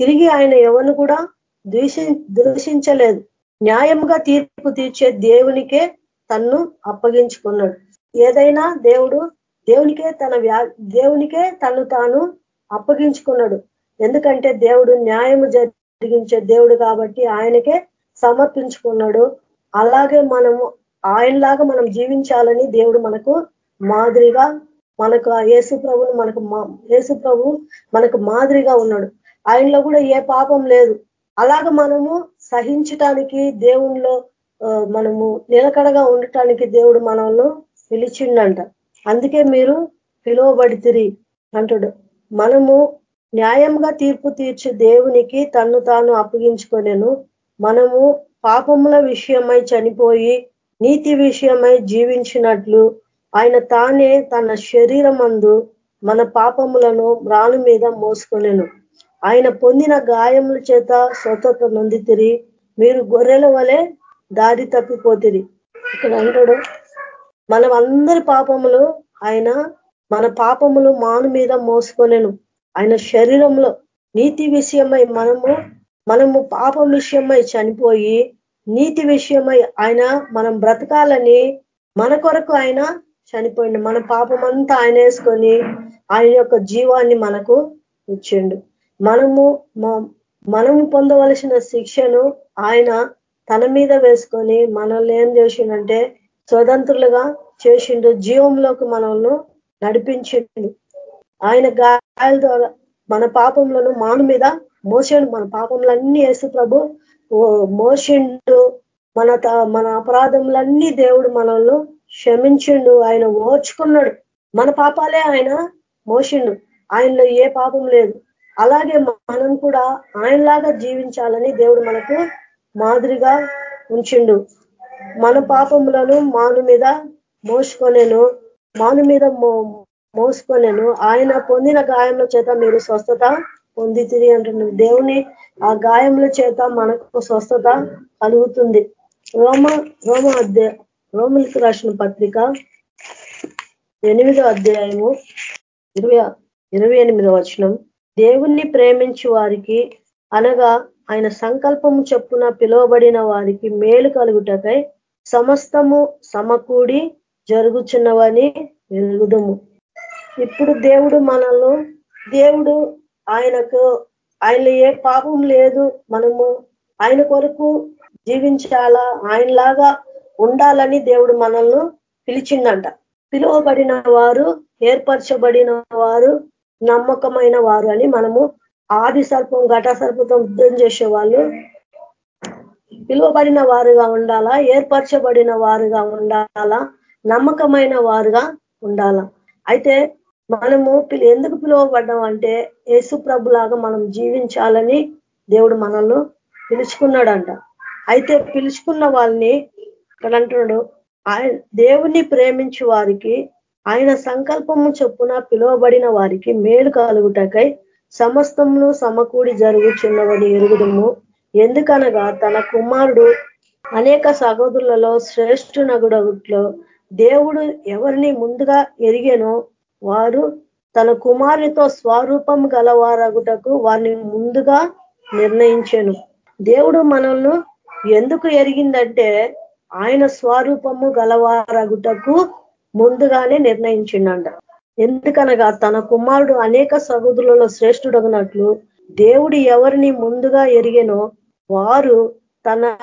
తిరిగి ఆయన ఎవరు కూడా దూషి దూషించలేదు న్యాయంగా తీర్పు తీర్చే దేవునికే తన్ను అప్పగించుకున్నాడు. ఏదైనా దేవుడు దేవునికే తన దేవునికే తను తాను అప్పగించుకున్నాడు. ఎందుకంటే దేవుడు న్యాయము జరిగించే దేవుడు కాబట్టి ఆయనకే సమర్పించుకున్నాడు. అలాగే మనము ఆయనలాగా మనం జీవించాలని దేవుడు మనకు మాదిరిగా మనకు ఆ యేసు ప్రభుని మనకు యేసు ప్రభు మనకు మాదిరిగా ఉన్నాడు. ఆయనలో కూడా ఏ పాపం లేదు. అలాగ మనము సహించటానికి దేవుణ్ణిలో మనము నిలకడగా ఉండటానికి దేవుడు మనల్ని పిలిచిండంట. అందుకే మీరు పిలువబడితిరి అంటాడు. మనము న్యాయంగా తీర్పు తీర్చి దేవునికి తన్ను తాను అప్పగించుకొనేను. మనము పాపముల విషయమై చనిపోయి నీతి విషయమై జీవించినట్లు ఆయన తానే తన శరీరమందు మన పాపములను రాను మీద మోసుకొనేను. ఆయన పొందిన గాయముల చేత స్వతత్వ నొందితిరి. మీరు గొర్రెల వలె దారి తప్పిపోతిరి. ఇక్కడ అంటాడు మనం అందరి పాపములు ఆయన మన పాపములు మాను మీద మోసుకోలేను ఆయన శరీరంలో నీతి విషయమై మనము మనము పాపం విషయమై చనిపోయి నీతి విషయమై ఆయన మనం బ్రతకాలని మన కొరకు ఆయన చనిపోయిండు. మన పాపం అంతా ఆయన వేసుకొని ఆయన యొక్క జీవాన్ని మనకు ఇచ్చిండు. మనము మనము పొందవలసిన శిక్షను ఆయన తన మీద వేసుకొని మనల్ని ఏం చేసిండంటే స్వతంత్రులుగా చేసిండు జీవంలోకి మనల్ని నడిపించిండు. ఆయన గాయాల ద్వారా మన పాపంలోను మాను మీద మోసాడు మన పాపంలన్నీ వేసు ప్రభు మోసిండు. మన మన అపరాధములన్నీ దేవుడు మనల్ని క్షమించిండు. ఆయన ఓర్చుకున్నాడు. మన పాపాలే ఆయన మోసిండు. ఆయనలో ఏ పాపం లేదు. అలాగే మనం కూడా ఆయనలాగా జీవించాలని దేవుడు మనకు మాదిరిగా ఉంచిండు. మన పాపములను మాను మీద మోసుకొనేను మాను మీద మోసుకొనేను. ఆయన పొందిన గాయముల చేత మీరు స్వస్థత పొందితిరి అంటున్నారు దేవుని ఆ గాయముల చేత మనకు స్వస్థత కలుగుతుంది. రోమ రోమ అధ్యాయ రోములకు రాసిన పత్రిక ఎనిమిదో అధ్యాయము ఇరవై ఇరవై ఎనిమిదో వచనం. దేవుణ్ణి ప్రేమించి వారికి అనగా ఆయన సంకల్పము చెప్పున పిలువబడిన వారికి మేలు కలుగుటకై సమస్తము సమకూడి జరుగుచున్నవని ఎరుగుదము. ఇప్పుడు దేవుడు మనల్ని దేవుడు ఆయనకు ఆయన ఏ పాపం లేదు మనము ఆయన కొరకు జీవించాలా ఆయనలాగా ఉండాలని దేవుడు మనల్ని పిలిచిందంట పిలువబడిన వారు ఏర్పరచబడిన వారు నమ్మకమైన వారు అని మనము ఆది సర్పం ఘట సర్పంతో యుద్ధం చేసే వాళ్ళు. పిలువబడిన వారుగా ఉండాలా? ఏర్పరచబడిన వారుగా ఉండాలా? నమ్మకమైన వారుగా ఉండాలా? అయితే మనము ఎందుకు పిలువబడ్డాం అంటే యేసు ప్రభులాగా మనం జీవించాలని దేవుడు మనల్ని పిలుచుకున్నాడంట. అయితే పిలుచుకున్న వాళ్ళని ఇక్కడ అంటున్నాడు. ఆయన దేవుణ్ణి ప్రేమించి వారికి ఆయన సంకల్పము చొప్పున పిలువబడిన వారికి మేలు కలుగుటకై సమస్తమును సమకూడి జరుగుచున్నవని ఎరుగుదము. ఎందుకనగా తన కుమారుడు అనేక సహోదరులలో శ్రేష్ఠ దేవుడు ఎవరిని ముందుగా ఎరిగేనో వారు తన కుమారునితో స్వరూపం గలవారగుటకు వారిని ముందుగా నిర్ణయించాను. దేవుడు మనల్ని ఎందుకు ఎరిగిందంటే ఆయన స్వరూపము గలవారగుటకు ముందుగానే నిర్ణయించిండ ఎందుకనగా తన కుమారుడు అనేక సహోదరులలో శ్రేష్ఠుడగినట్లు దేవుడు ఎవరిని ముందుగా ఎరిగేనో వారు తన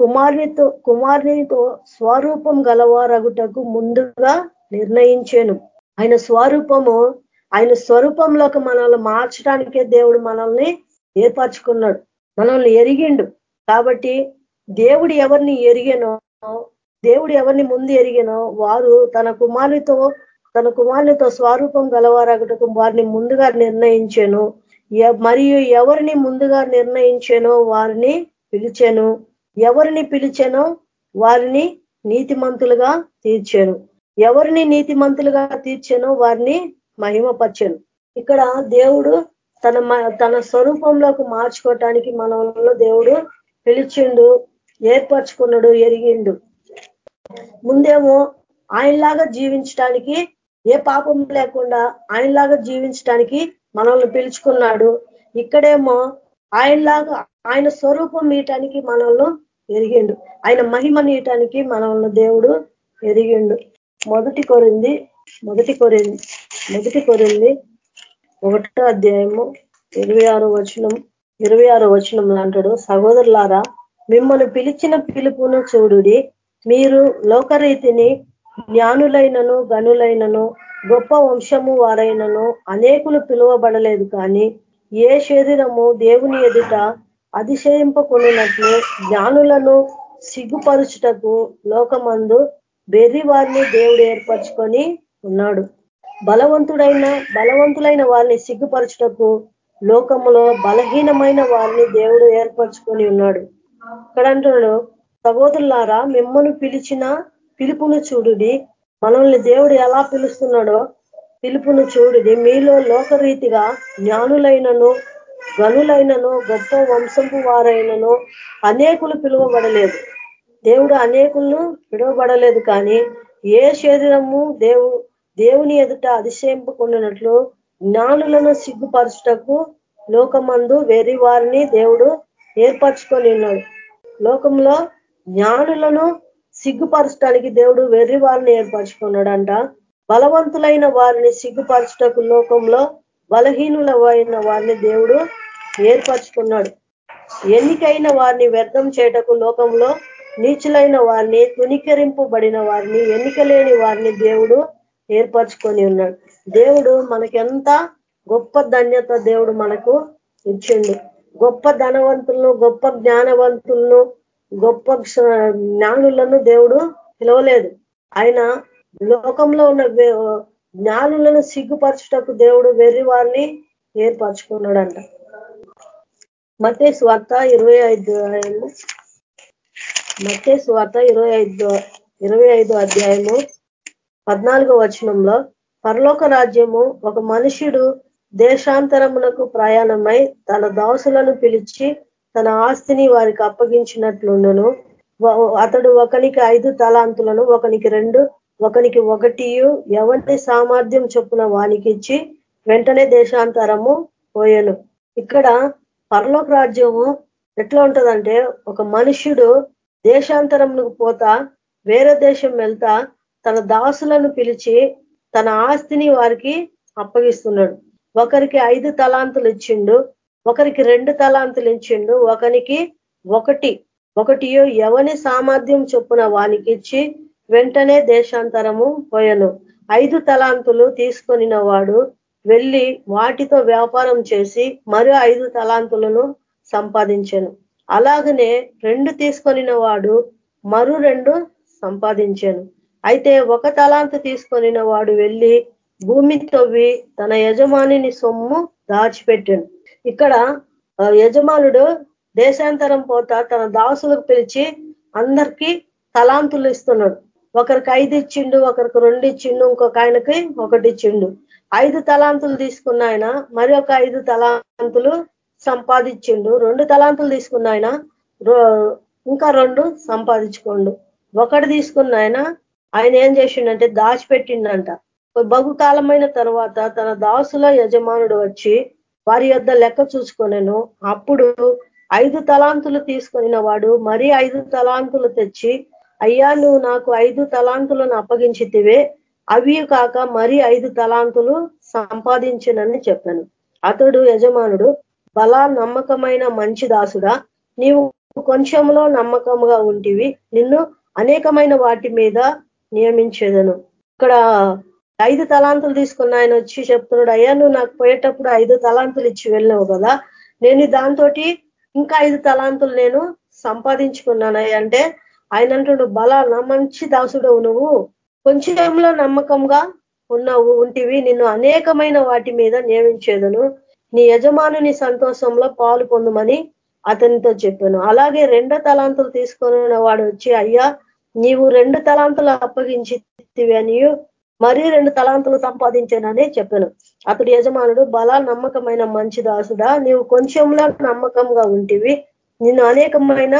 కుమారునితో కుమారునితో స్వరూపం గలవారగుటకు ముందుగా నిర్ణయించాను. ఆయన స్వరూపము ఆయన స్వరూపంలోకి మనల్ని మార్చడానికే దేవుడు మనల్ని ఏర్పరచుకున్నాడు. మనల్ని ఎరిగిండు. కాబట్టి దేవుడు ఎవరిని ఎరిగేనో దేవుడు ఎవరిని ముందు ఎరిగినో వారు తన కుమారునితో తన కుమారునితో స్వరూపం గలవారగటకు వారిని ముందుగా నిర్ణయించాను. మరియు ఎవరిని ముందుగా నిర్ణయించానో వారిని పిలిచాను. ఎవరిని పిలిచానో వారిని నీతిమంతులుగా తీర్చాను. ఎవరిని నీతిమంతులుగా తీర్చానో వారిని మహిమపరిచాను. ఇక్కడ దేవుడు తన తన స్వరూపంలోకి మార్చుకోవటానికి మనలో దేవుడు పిలిచిండు ఏర్పరచుకున్నాడు ఎరిగిండు. ముందేమో ఆయనలాగా జీవించడానికి ఏ పాపం లేకుండా ఆయనలాగా జీవించడానికి మనల్ని పిలుచుకున్నాడు. ఇక్కడేమో ఆయనలాగా ఆయన స్వరూపం ఇయటానికి మనల్ని ఎరిగిండు. ఆయన మహిమ నీయటానికి మనల్ని దేవుడు ఎరిగిండు. మొదటి కొరింది మొదటి కొరింది మొదటి కొరింది ఒకటో అధ్యాయము ఇరవై ఆరో వచనం ఇరవై ఆరో వచనం అంటాడు. సహోదరులారా మిమ్మల్ని పిలిచిన పిలుపును చూడుడి. మీరు లోకరీతిని జ్ఞానులైనను గనులైనను గొప్ప వంశము వారైనను అనేకులు పిలువబడలేదు కానీ ఏ శరీరము దేవుని ఎదుట అతిశయింపకున్నట్లు జ్ఞానులను సిగ్గుపరుచుటకు లోకమందు బెర్రి వారిని దేవుడు ఏర్పరచుకొని ఉన్నాడు. బలవంతుడైన బలవంతులైన వారిని సిగ్గుపరచుటకు లోకములో బలహీనమైన వారిని దేవుడు ఏర్పరచుకొని ఉన్నాడు. ఇక్కడ అంటున్నాడు సహోదరులారా మిమ్మల్ని పిలిచిన పిలుపును చూడుడి. మనల్ని దేవుడు ఎలా పిలుస్తున్నాడో పిలుపును చూడుడి. మీలో లోకరీతిగా జ్ఞానులైనను గనులైనను గొప్ప వంశంపు వారైనను అనేకులు పిలువబడలేదు. దేవుడు అనేకులను పిలువబడలేదు కానీ ఏ శరీరము దేవు దేవుని ఎదుట అతిశయింపుకున్నట్లు జ్ఞానులను సిగ్గుపరచుటకు లోకమందు వేరి వారిని దేవుడు ఏర్పరచుకొని ఉన్నాడు. లోకంలో జ్ఞానులను సిగ్గుపరచడానికి దేవుడు వెర్రి వారిని ఏర్పరచుకున్నాడంట. బలవంతులైన వారిని సిగ్గుపరచుటకు లోకంలో బలహీనులైన వారిని దేవుడు ఏర్పరచుకున్నాడు. ఎన్నికైన వారిని వ్యర్థం చేయటకు లోకంలో నీచులైన వారిని తునికరింపబడిన వారిని ఎన్నిక లేని వారిని దేవుడు ఏర్పరచుకొని ఉన్నాడు. దేవుడు మనకెంత గొప్ప ధన్యత దేవుడు మనకు ఇచ్చిండు. గొప్ప ధనవంతులను గొప్ప జ్ఞానవంతులను గొప్ప జ్ఞానులను దేవుడు పిలవలేదు. ఆయన లోకంలో ఉన్న జ్ఞానులను సిగ్గుపరచుటకు దేవుడు వెర్రి వారిని ఏర్పరచుకున్నాడంట. మతే స్వార్థ ఇరవై ఐదు మతే స్వార్థ ఇరవై ఐదు ఇరవై ఐదు అధ్యాయము పద్నాలుగో వచనంలో పరలోక రాజ్యము ఒక మనుషుడు దేశాంతరమునకు ప్రయాణమై తన దాసులను పిలిచి తన ఆస్తిని వారికి అప్పగించినట్లుండును. అతడు ఒకనికి ఐదు తలాంతులను ఒకనికి రెండు ఒకనికి ఒకటి ఎవరిని సామర్థ్యం చొప్పున వానికి ఇచ్చి వెంటనే దేశాంతరము పోయాను. ఇక్కడ పరలోక రాజ్యము ఎట్లా ఉంటుందంటే ఒక మనుష్యుడు దేశాంతరంకు పోతా వేరే దేశం వెళ్తా తన దాసులను పిలిచి తన ఆస్తిని వారికి అప్పగిస్తున్నాడు. ఒకరికి ఐదు తలాంతులు ఇచ్చిండు ఒకరికి రెండు తలాంతులు ఇచ్చిండు ఒకనికి ఒకటి ఒకటి ఎవని సామర్థ్యం చొప్పున వానికిచ్చి వెంటనే దేశాంతరము పోయను. ఐదు తలాంతులు తీసుకొనిన వాడు వెళ్ళి వాటితో వ్యాపారం చేసి మరో ఐదు తలాంతులను సంపాదించాను. అలాగనే రెండు తీసుకొనిన వాడు మరో రెండు సంపాదించాను. అయితే ఒక తలాంతు తీసుకొనిన వాడు వెళ్ళి భూమి తవ్వి తన యజమానిని సొమ్ము దాచిపెట్టాను. ఇక్కడ యజమానుడు దేశాంతరం పోతా తన దాసులకు పిలిచి అందరికీ తలాంతులు ఇస్తున్నాడు. ఒకరికి ఐదు ఇచ్చిండు ఒకరికి రెండు ఇచ్చిండు ఇంకొక ఆయనకి ఒకటి ఇచ్చిండు. ఐదు తలాంతులు తీసుకున్న ఆయన మరి ఒక ఐదు తలాంతులు సంపాదించిండు. రెండు తలాంతులు తీసుకున్న ఆయన ఇంకా రెండు సంపాదించుకోండు. ఒకటి తీసుకున్న ఆయన ఆయన ఏం చేసిండంటే దాచిపెట్టిండంట. బహుకాలమైన తర్వాత తన దాసుల యజమానుడు వచ్చి వారి యొద్ లెక్క చూసుకొనను. అప్పుడు ఐదు తలాంతులు తీసుకొనిన వాడు మరీ ఐదు తలాంతులు తెచ్చి అయ్యా నువ్వు నాకు ఐదు తలాంతులను అప్పగించితివే. అవి కాక మరీ ఐదు తలాంతులు సంపాదించినని చెప్పాను. అతడు యజమానుడు బలా నమ్మకమైన మంచి దాసుడా నీవు కొంచెంలో నమ్మకముగా ఉంటివి. నిన్ను అనేకమైన వాటి మీద నియమించేదను. ఇక్కడ ఐదు తలాంతులు తీసుకున్న ఆయన వచ్చి చెప్తున్నాడు అయ్యా నువ్వు నాకు పోయేటప్పుడు ఐదు తలాంతులు ఇచ్చి వెళ్ళినావు కదా. నేను దాంతో ఇంకా ఐదు తలాంతులు నేను సంపాదించుకున్నాను అంటే ఆయన అంటుడు బలాన మంచి దాసుడవు నువ్వు. కొంచెంలో నమ్మకంగా ఉన్నావు ఉంటివి. నిన్ను అనేకమైన వాటి మీద నియమించేదను. నీ యజమానుని సంతోషంలో పాలు పొందమని అతనితో చెప్పాను. అలాగే రెండో తలాంతులు తీసుకున్న వాడు వచ్చి అయ్యా నీవు రెండు తలాంతులు అప్పగించితివి అని మరీ రెండు తలాంతులు సంపాదించానని చెప్పాను. అతడు యజమానుడు బలా నమ్మకమైన మంచి దాసుడా నీవు కొంచెంలో నమ్మకంగా ఉంటివి. నిన్ను అనేకమైన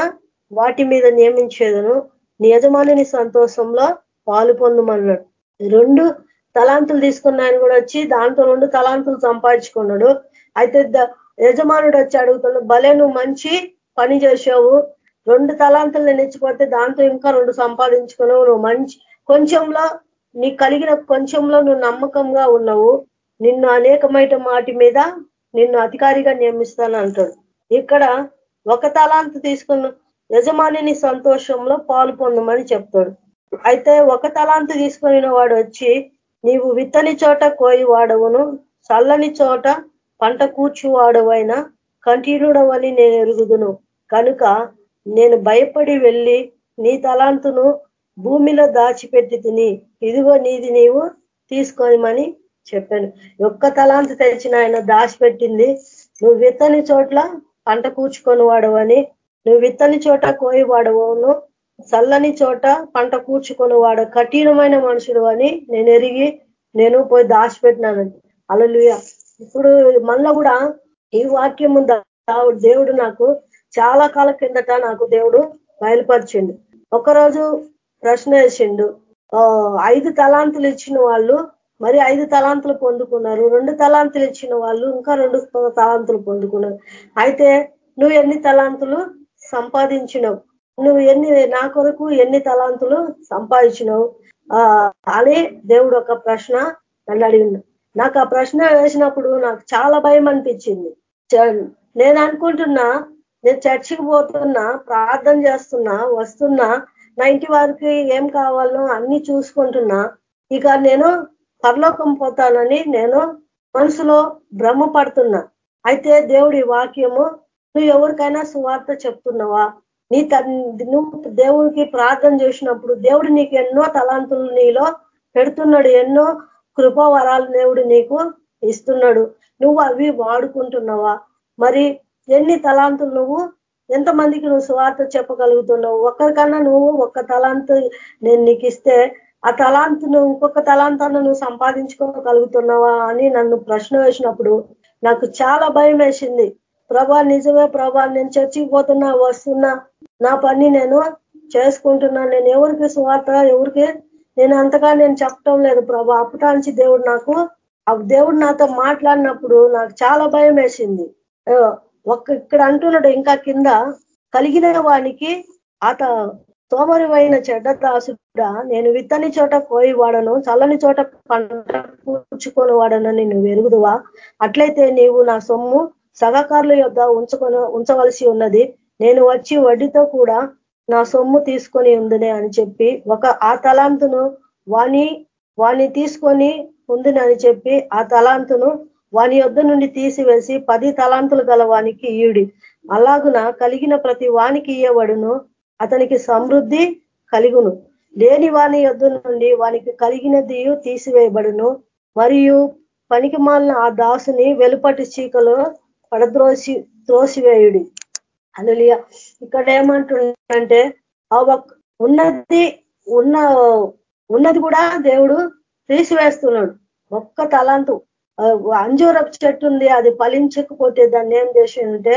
వాటి మీద నియమించేదను. నీ యజమానిని సంతోషంలో పాలు పొందమన్నాడు. రెండు తలాంతులు తీసుకున్న ఆయన కూడా వచ్చి దాంతో రెండు తలాంతులు సంపాదించుకున్నాడు. అయితే యజమానుడు వచ్చి అడుగుతున్నాడు భలే నువ్వు మంచి పని చేసావు రెండు తలాంతులు నేను దాంతో ఇంకా రెండు సంపాదించుకున్నావు. నువ్వు మంచి కొంచెంలో నీ కలిగిన కొంచెంలో నువ్వు నమ్మకంగా ఉన్నావు. నిన్ను అనేకమైన మాటి మీద నిన్ను అధికారిగా నియమిస్తాను అంటాడు. ఇక్కడ ఒక తలాంత తీసుకున్న యజమానిని సంతోషంలో పాలు పొందమని చెప్తాడు. అయితే ఒక తలాంత తీసుకుని వాడు వచ్చి నీవు విత్తని చోట కోయి వాడవును చల్లని చోట పంట కూర్చువాడవైన కంటిన్యూడవని నేను ఎరుగుదును. కనుక నేను భయపడి వెళ్ళి నీ తలాంతును భూమిలో దాచిపెట్టి తిని ఇదిగో నీది నీవు తీసుకోమని చెప్పాను. ఒక్క తలాంత తెచ్చిన ఆయన దాచిపెట్టింది నువ్వు విత్తని చోట్ల పంట కూర్చుకొని వాడవని నువ్వు విత్తని చోట కోయి వాడవును చల్లని చోట పంట కూర్చుకొని వాడు కఠినమైన మనుషుడు అని నేను ఎరిగి నేను పోయి దాచిపెట్టినానండి అలలుయ ఇప్పుడు మళ్ళా కూడా ఈ వాక్యం దేవుడు నాకు చాలా కాలం కిందట నాకు దేవుడు బయలుపరిచిండు. ఒకరోజు ప్రశ్న వేసిండు ఐదు తలాంతులు ఇచ్చిన వాళ్ళు మరి ఐదు తలాంతులు పొందుకున్నారు. రెండు తలాంతులు ఇచ్చిన వాళ్ళు ఇంకా రెండు తలాంతులు పొందుకున్నారు. అయితే నువ్వు ఎన్ని తలాంతులు సంపాదించినవు? నువ్వు ఎన్ని నా కొరకు ఎన్ని తలాంతులు సంపాదించినవు? అని దేవుడు ఒక ప్రశ్న నన్ను అడిగిండు. నాకు ఆ ప్రశ్న వేసినప్పుడు నాకు చాలా భయం అనిపించింది. నేను అనుకుంటున్నా నేను చర్చికి పోతున్నా ప్రార్థన చేస్తున్నా వస్తున్నా నా ఇంటి వారికి ఏం కావాలో అన్ని చూసుకుంటున్నా. ఇక నేను పరలోకం పోతానని నేను మనసులో భ్రమ పడుతున్నా. అయితే దేవుడి వాక్యము నువ్వు ఎవరికైనా సువార్త చెప్తున్నావా? నీ నువ్వు దేవుడికి ప్రార్థన చేసినప్పుడు దేవుడు నీకు ఎన్నో తలాంతులు నీలో పెడుతున్నాడు ఎన్నో కృపావరాలు దేవుడు నీకు ఇస్తున్నాడు. నువ్వు అవి వాడుకుంటున్నావా? మరి ఎన్ని తలాంతులు నువ్వు ఎంతమందికి నువ్వు స్వార్థ చెప్పగలుగుతున్నావు? ఒక్కరికన్నా నువ్వు ఒక్క తలాంతు నేను నీకు ఇస్తే ఆ తలాంతును ఇంకొక తలాంతాన్ని నువ్వు సంపాదించుకోగలుగుతున్నావా అని నన్ను ప్రశ్న వేసినప్పుడు నాకు చాలా భయం వేసింది. ప్రభా నిజమే ప్రభా నేను చర్చికి పోతున్నా వస్తున్నా నా పని నేను చేసుకుంటున్నా. నేను ఎవరికి స్వార్థ ఎవరికి నేను అంతగా నేను చెప్పటం లేదు ప్రభా. అప్పటాంచి దేవుడు నాకు ఆ దేవుడు నాతో మాట్లాడినప్పుడు నాకు చాలా భయం వేసింది. ఒక్క ఇక్కడ అంటున్నాడు ఇంకా కింద కలిగిన వానికి అత సోమరువైన చెడ్డ దాసుడా నేను విత్తని చోట పోయి వాడను చల్లని చోట పంట కూర్చుకొని వాడనని నువ్వు వెరుగుదువా? అట్లయితే నీవు నా సొమ్ము సహకారుల యొద్ ఉంచుకొని ఉంచవలసి ఉన్నది. నేను వచ్చి వడ్డీతో కూడా నా సొమ్ము తీసుకొని ఉందినే అని చెప్పి ఒక ఆ తలాంతును వాణి వాణ్ణి తీసుకొని ఉందినని చెప్పి ఆ తలాంతును వాని యొద్ధ నుండి తీసివేసి పది తలాంతులు గల వానికి ఈయుడి అలాగున కలిగిన ప్రతి వానికి ఇయ్యబడును అతనికి సమృద్ధి కలుగును. లేని వాని యొద్ధ నుండి వానికి కలిగినది తీసివేయబడును మరియు పనికి ఆ దాసుని వెలుపటి చీకలో పడద్రోసి త్రోసివేయుడి. అలలియ ఇక్కడ ఏమంటుండంటే ఆ ఉన్నది ఉన్న ఉన్నది కూడా దేవుడు తీసివేస్తున్నాడు. ఒక్క తలాంతు అంజూరపు చెట్టు ఉంది అది ఫలించకపోతే దాన్ని ఏం చేసిందంటే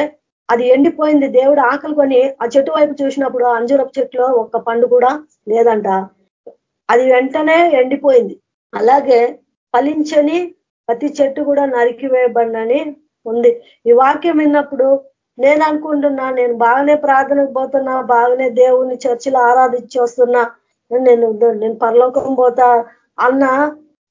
అది ఎండిపోయింది దేవుడు ఆకలి కొని ఆ చెట్టు వైపు చూసినప్పుడు అంజూరపు చెట్టులో ఒక్క పండు కూడా లేదంట. అది వెంటనే ఎండిపోయింది. అలాగే ఫలించని ప్రతి చెట్టు కూడా నరికివేయబడినని ఉంది. ఈ వాక్యం విన్నప్పుడు నేను అనుకుంటున్నా నేను బాగానే ప్రార్థనకు పోతున్నా బాగానే దేవుని చర్చిలో ఆరాధించి వస్తున్నా నేను నేను పరలోకం పోతా అన్న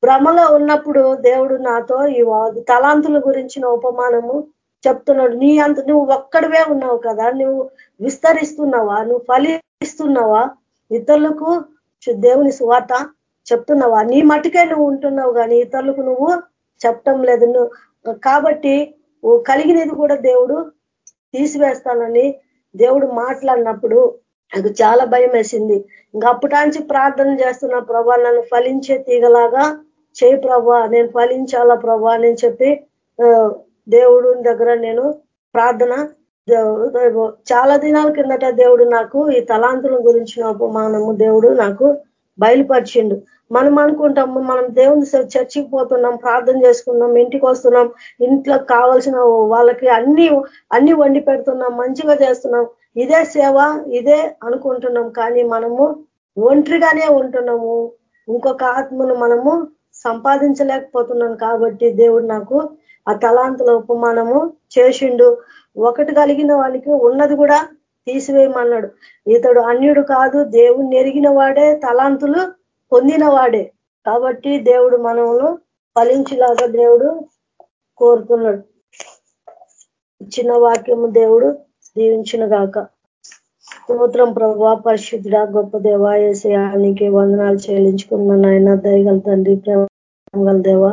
భ్రమలో ఉన్నప్పుడు దేవుడు నాతో ఈ తలాంతుల గురించిన ఉపమానము చెప్తున్నాడు. నీ అంత నువ్వు ఒక్కడివే ఉన్నావు కదా నువ్వు విస్తరిస్తున్నావా నువ్వు ఫలిస్తున్నావా? ఇతరులకు దేవుని సువార్త చెప్తున్నావా? నీ మటుకే నువ్వు ఉంటున్నావు కానీ ఇతరులకు నువ్వు చెప్పటం లేదు. నువ్వు కాబట్టి కలిగినది కూడా దేవుడు తీసివేస్తానని దేవుడు మాట్లాడినప్పుడు నాకు చాలా భయం వేసింది ఇంకా అప్పటాంచి ప్రార్థన చేస్తున్న ప్రభా నన్ను ఫలించే తీగలాగా చేయి ప్రభా నేను ఫలించాలా ప్రభా అని చెప్పి దేవుడు దగ్గర నేను ప్రార్థన చాలా దినాల కిందట దేవుడు నాకు ఈ తలాంతుల గురించిన ఉపమానము దేవుడు నాకు బయలుపరిచిండు. మనం అనుకుంటాము మనం దేవుని చర్చికి పోతున్నాం ప్రార్థన చేసుకున్నాం ఇంటికి వస్తున్నాం ఇంట్లో కావాల్సిన వాళ్ళకి అన్ని అన్ని వండి పెడుతున్నాం మంచిగా చేస్తున్నాం ఇదే సేవ ఇదే అనుకుంటున్నాం కానీ మనము ఒంటరిగానే ఉంటున్నాము. ఇంకొక ఆత్మను మనము సంపాదించలేకపోతున్నాను కాబట్టి దేవుడు నాకు ఆ తలాంతుల ఉపమానము చేసిండు. ఒకటి కలిగిన వానికి ఉన్నది కూడా తీసివేయమన్నాడు. ఇతడు అన్యుడు కాదు దేవుణ్ణి ఎరిగిన వాడే తలాంతులు పొందిన వాడే. కాబట్టి దేవుడు మనమును ఫలించేలాగా దేవుడు కోరుతున్నాడు. ఇచ్చిన వాక్యము దేవుడు దీవించిన గాక స్తోత్రం ప్రభా పరిశుద్ధుడా గొప్ప దేవా ఏసయానికి వందనాలు చెల్లించుకున్న నాయన. దయగల తండ్రి గల దేవ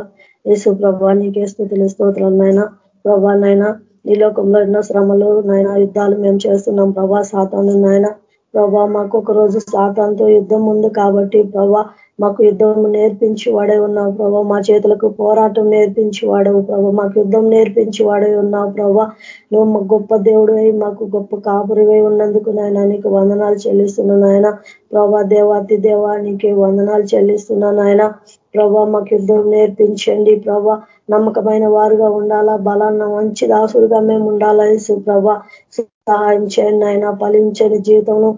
యేసు ప్రభా నీకే స్థుతులు స్తోత్రాలు నాయన. ప్రభా నాయన ఈ లోకంలో ఎన్నో శ్రమలు నాయన యుద్ధాలు మేము చేస్తున్నాం. ప్రభా సాతాను నాయన. ప్రభా మాకు ఒక రోజు సాతాంతో యుద్ధం ఉంది కాబట్టి ప్రభా మాకు యుద్ధం నేర్పించి వాడే ఉన్నావు ప్రభా. మా చేతులకు పోరాటం నేర్పించి వాడవు ప్రభా. మాకు యుద్ధం నేర్పించి వాడే ఉన్నావు ప్రభా. నువ్వు మా గొప్ప దేవుడు మాకు గొప్ప కాపురివై ఉన్నందుకు నాయన నీకు వందనాలు చెల్లిస్తున్నాను నాయన. ప్రభా దేవాతి దేవానికి వందనాలు చెల్లిస్తున్నాను ఆయన ప్రభా మాకు యుద్ధం నేర్పించండి ప్రభా. నమ్మకమైన వారుగా ఉండాలా బలాన్న మంచి దాసులుగా మేము ఉండాలా ప్రభా. సహాయం చేయండి ఆయన ఫలించని జీవితంలో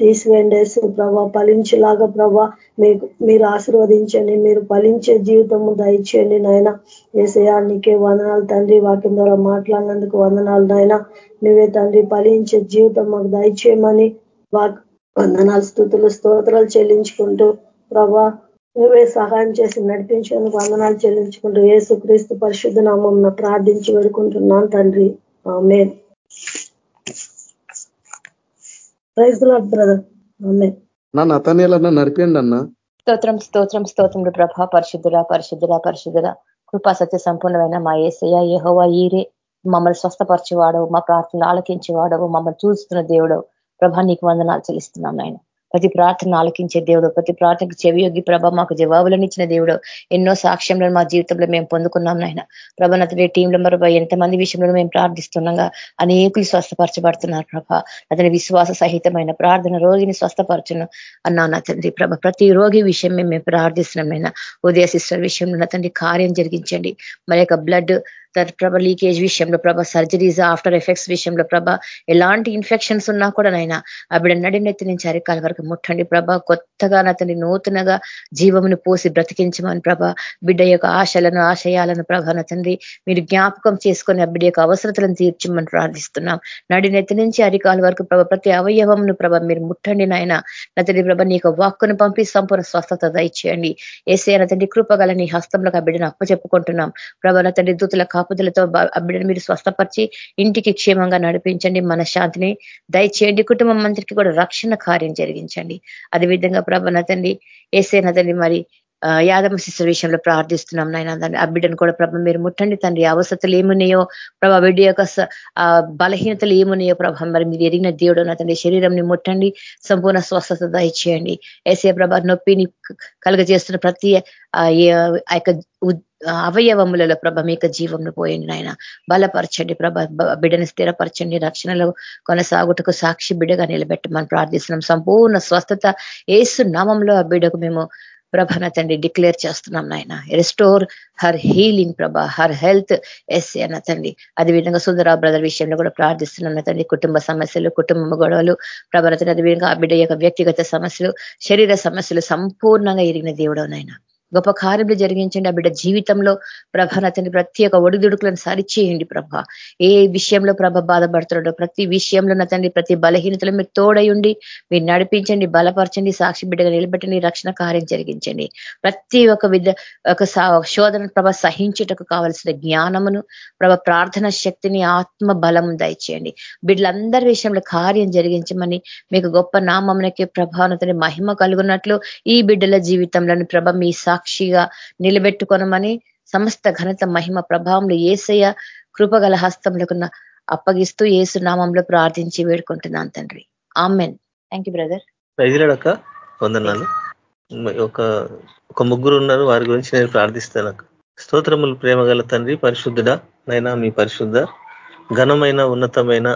తీసివేయండి ప్రభా. ఫలించేలాగా ప్రభా. మీకు మీరు ఆశీర్వదించండి. మీరు ఫలించే జీవితము దయచేయండి నాయన. ఏసయానికే వందనాలు తండ్రి. వాక్యం ద్వారా మాట్లాడినందుకు వందనాలు నాయన. నువ్వే తండ్రి ఫలించే జీవితం మాకు దయచేయమని వందనాలు స్థుతులు స్తోత్రాలు చెల్లించుకుంటూ ప్రభా నువ్వే సహాయం చేసి నడిపించేందుకు వందనాలు చెల్లించుకుంటూ ఏసు క్రీస్తు పరిశుద్ధ నామం ప్రార్థించి వేడుకుంటున్నాను తండ్రి. ఆమె బ్రదర్ ఆమె నా నతనేలన్నా నడిపండి అన్న. స్తోత్రం స్తోత్రం స్తోత్రం ప్రభా. పరిశుద్ధుల పరిశుద్ధుల పరిశుద్ధుల కృపా సత్య సంపూర్ణమైన మా ఏసయ్య ఏహోవా ఈరే. మమ్మల్ని స్వస్థపరిచేవాడవు మా ప్రార్థనలు ఆలకించేవాడవు మమ్మల్ని చూస్తున్న దేవుడవు. ప్రభా నీకు వందనాలు చెల్లిస్తున్నాం ఆయన ప్రతి ప్రార్థన ఆలకించే దేవుడు ప్రతి ప్రార్థనకు చెవియోగి ప్రభ మాకు జవాబులను ఇచ్చిన దేవుడు. ఎన్నో సాక్ష్యంలో మా జీవితంలో మేము పొందుకున్నాం నాయన. ప్రభ అతని టీంలో మరి ఎంతమంది విషయంలో మేము ప్రార్థిస్తున్నాగా అనేకులు స్వస్థపరచబడుతున్నారు ప్రభ. అతని విశ్వాస సహితమైన ప్రార్థన రోగిని స్వస్థపరచును అన్నా నా తండ్రి ప్రభ. ప్రతి రోగి విషయం మేము ప్రార్థిస్తున్నాం నాయన. ఉదయ సిస్టర్ విషయంలో నా తండ్రి కార్యం జరిగించండి. మరి బ్లడ్ ప్రభ లీకేజ్ విషయంలో ప్రభ సర్జరీస్ ఆఫ్టర్ ఎఫెక్ట్స్ విషయంలో ప్రభ ఎలాంటి ఇన్ఫెక్షన్స్ ఉన్నా కూడా నైనా ఆ బిడ్డ నడినెత్తి నుంచి అరికాల వరకు ముట్టండి ప్రభ. కొత్తగా అతని నూతనగా జీవమును పోసి బ్రతికించమని ప్రభ. బిడ్డ యొక్క ఆశలను ఆశయాలను ప్రభ తండ్రి మీరు జ్ఞాపకం చేసుకొని ఆ బిడ్డ యొక్క అవసరతలను తీర్చమని ప్రార్థిస్తున్నాం. నడినెత్తి నుంచి అరికాల వరకు ప్రభ ప్రతి అవయవమును ప్రభ మీరు ముట్టండి నాయన. నతండి ప్రభ నీ వాక్కును పంపి సంపూర్ణ స్వస్థత దయచేయండి. ఏసే నతండి కృపగల నీ హస్తంలో ఆ బిడ్డను అప్పచెప్పుకుంటున్నాం. ప్రభ నతండి దూతుల కాపుదలతో బిడ్డను మీరు స్వస్థపరిచి ఇంటికి క్షేమంగా నడిపించండి మన శాంతిని దయచేయండి. కుటుంబం మంత్రికి కూడా రక్షణ కార్యం జరిగించండి. అదేవిధంగా ప్రభ నతండి ఏసే నతండి మరి యాదమ్మ శిశు విషయంలో ప్రార్థిస్తున్నాం నాయన దాన్ని ఆ బిడ్డను కూడా ప్రభ మీరు ముట్టండి తండ్రి. అవసరతలు ఏమున్నాయో ప్రభ బిడ్డ యొక్క బలహీనతలు ఏమున్నాయో ప్రభ మరి మీరు ఎరిగిన దేవుడు నా తండ్రి. శరీరంని ముట్టండి. సంపూర్ణ స్వస్థత దయచేయండి. ఏసే ప్రభ నొప్పిని కలుగజేస్తున్న ప్రతి ఆ యొక్క అవయవములలో ప్రభ మీకు జీవంలో పోయండి నాయన. బలపరచండి ప్రభ. బిడ్డని స్థిరపరచండి. రక్షణలో కొనసాగుటకు సాక్షి బిడ్డగా నిలబెట్టమని ప్రార్థిస్తున్నాం. సంపూర్ణ స్వస్థత ఏసు నామంలో ఆ బిడ్డకు మేము ప్రభన తండ్రి డిక్లేర్ చేస్తున్నాం నాయన. రెస్టోర్ హర్ హీలింగ్ ప్రభ. హర్ హెల్త్ ఎస్ అన్న తండ్రి. అదేవిధంగా సుందర బ్రదర్ విషయంలో కూడా ప్రార్థిస్తున్నాం తండ్రి. కుటుంబ సమస్యలు కుటుంబ గొడవలు ప్రభన అదేవిధంగా ఆ బిడ్డ యొక్క వ్యక్తిగత సమస్యలు శరీర సమస్యలు సంపూర్ణంగా ఎరిగిన దేవుడు నాయన. గొప్ప కార్యములు జరిగించండి. ఆ బిడ్డ జీవితంలో ప్రభ అతని ప్రతి ఒక్క ఒడిదుడుకులను సరిచేయండి ప్రభ. ఏ విషయంలో ప్రభ బాధపడుతున్నాడో ప్రతి విషయంలో నతండి ప్రతి బలహీనతలు మీరు తోడై ఉండి మీరు నడిపించండి బలపరచండి సాక్షి బిడ్డగా నిలబెట్టండి రక్షణ కార్యం జరిగించండి. ప్రతి ఒక్క విద్య ఒక శోధన ప్రభ సహించుటకు కావలసిన జ్ఞానమును ప్రభ ప్రార్థన శక్తిని ఆత్మ బలం దయచేయండి. బిడ్డలందరి విషయంలో కార్యం జరిగించమని మీకు గొప్ప నామమునకే ప్రభావతని మహిమ కలుగున్నట్లు ఈ బిడ్డల జీవితంలోని ప్రభ మీ సాక్షిగా నిలబెట్టుకొనమని సమస్త ఘనత మహిమ ప్రభావంలో ఏసయ్య కృపగల హస్తములకు అప్పగిస్తూ ఏసు నామంలో ప్రార్థించి వేడుకుంటున్నాను తండ్రి. ఆమెన్. థ్యాంక్ యూ బ్రదర్ ప్రజలడక వందనాలు. ఒక ఒక ముగ్గురు ఉన్నారు. వారి గురించి నేను ప్రార్థిస్తాను స్తోత్రములు ప్రేమ గల తండ్రి పరిశుద్ధుడా నైనా మీ పరిశుద్ధ ఘనమైన ఉన్నతమైన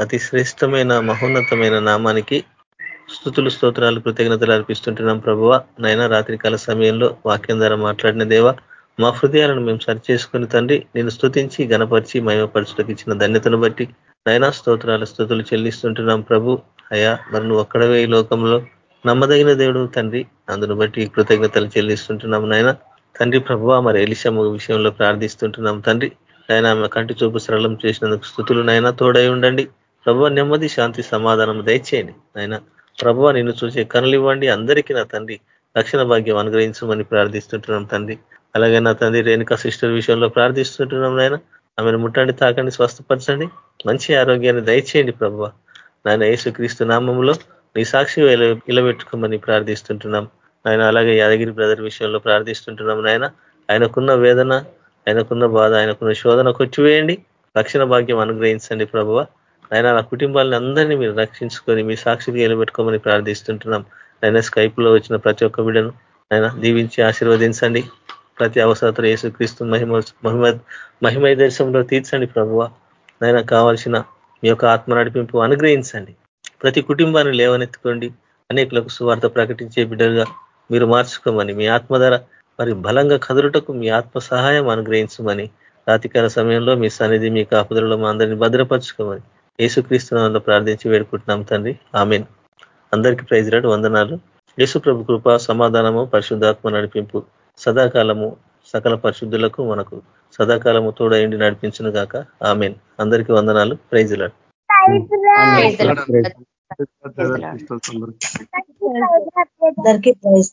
అతి శ్రేష్టమైన మహోన్నతమైన నామానికి స్థుతులు స్తోత్రాలు కృతజ్ఞతలు అర్పిస్తుంటున్నాం ప్రభువ. నైనా రాత్రికాల సమయంలో వాక్యం ద్వారా మాట్లాడిన దేవ మా హృదయాలను మేము సరిచేసుకుని తండ్రి నేను స్థుతించి గణపరిచి మయమపరచుటకు ఇచ్చిన ధన్యతను బట్టి నైనా స్తోత్రాల స్థుతులు చెల్లిస్తుంటున్నాం ప్రభు. అయా మరి నువ్వు ఒక్కడవే ఈ లోకంలో నమ్మదగిన దేవుడు తండ్రి. అందును బట్టి కృతజ్ఞతలు చెల్లిస్తుంటున్నాం నాయన తండ్రి ప్రభువ మరి ఎలిశమ్మ విషయంలో ప్రార్థిస్తుంటున్నాం తండ్రి. నాయన ఆమె కంటి చూపు సరళం చేసినందుకు స్థుతులు నాయన తోడై ఉండండి. ప్రభు నెమ్మది శాంతి సమాధానం దయచేయండి నాయన ప్రభు నిన్ను చూసే కనులు ఇవ్వండి అందరికీ నా తండ్రి రక్షణ భాగ్యం అనుగ్రహించమని ప్రార్థిస్తుంటున్నాం తండ్రి. అలాగే నా తండ్రి రేణుకా సిస్టర్ విషయంలో ప్రార్థిస్తుంటున్నాం నాయన. ఆమెను ముట్టండి తాకండి స్వస్థపరచండి. మంచి ఆరోగ్యాన్ని దయచేయండి ప్రభు నాయన యేసుక్రీస్తు నామంలో నీ సాక్షి ఇలబెట్టుకోమని ప్రార్థిస్తుంటున్నాం. ఆయన అలాగే యాదగిరి బ్రదర్ విషయంలో ప్రార్థిస్తుంటున్నాం నాయన. ఆయనకున్న వేదన ఆయనకున్న బాధ ఆయనకున్న శోధన కొచ్చివేయండి రక్షణ భాగ్యం అనుగ్రహించండి ప్రభువ. ఆయన నా కుటుంబాలను అందరినీ మీరు రక్షించుకొని మీ సాక్షికి నిలబెట్టుకోమని ప్రార్థిస్తుంటున్నాం. ఆయన స్కైప్లో వచ్చిన ప్రతి ఒక్క బిడను ఆయన దీవించి ఆశీర్వదించండి. ప్రతి అవసరతలు యేసుక్రీస్తు మహిమ మహిమ మహిమ దర్శనంలో తీర్చండి ప్రభువ. ఆయన కావాల్సిన మీ యొక్క ఆత్మ నడిపింపు అనుగ్రహించండి. ప్రతి కుటుంబాన్ని లేవనెత్తుకోండి. అనేకులకు సువార్త ప్రకటించే బిడ్డలుగా మీరు మార్చుకోమని మీ ఆత్మ ధర మరి బలంగా కదులుటకు మీ ఆత్మ సహాయం అనుగ్రహించమని రాతికాల సమయంలో మీ సన్నిధి మీ కాపుదలలో మా అందరినీ భద్రపరచుకోమని యేసుక్రీస్తునాల్లో ప్రార్థించి వేడుకుంటున్నాం తండ్రి. ఆమెన్. అందరికీ ప్రైజ్ రాడు వందనాలు. యేసు ప్రభు కృప సమాధానము పరిశుద్ధాత్మ నడిపింపు సదాకాలము సకల పరిశుద్ధులకు మనకు. సదాకాలము తోడైండి నడిపించును గాక. ఆమెన్. అందరికీ వందనాలు. Praise lord. అందరికీ ప్రైజ్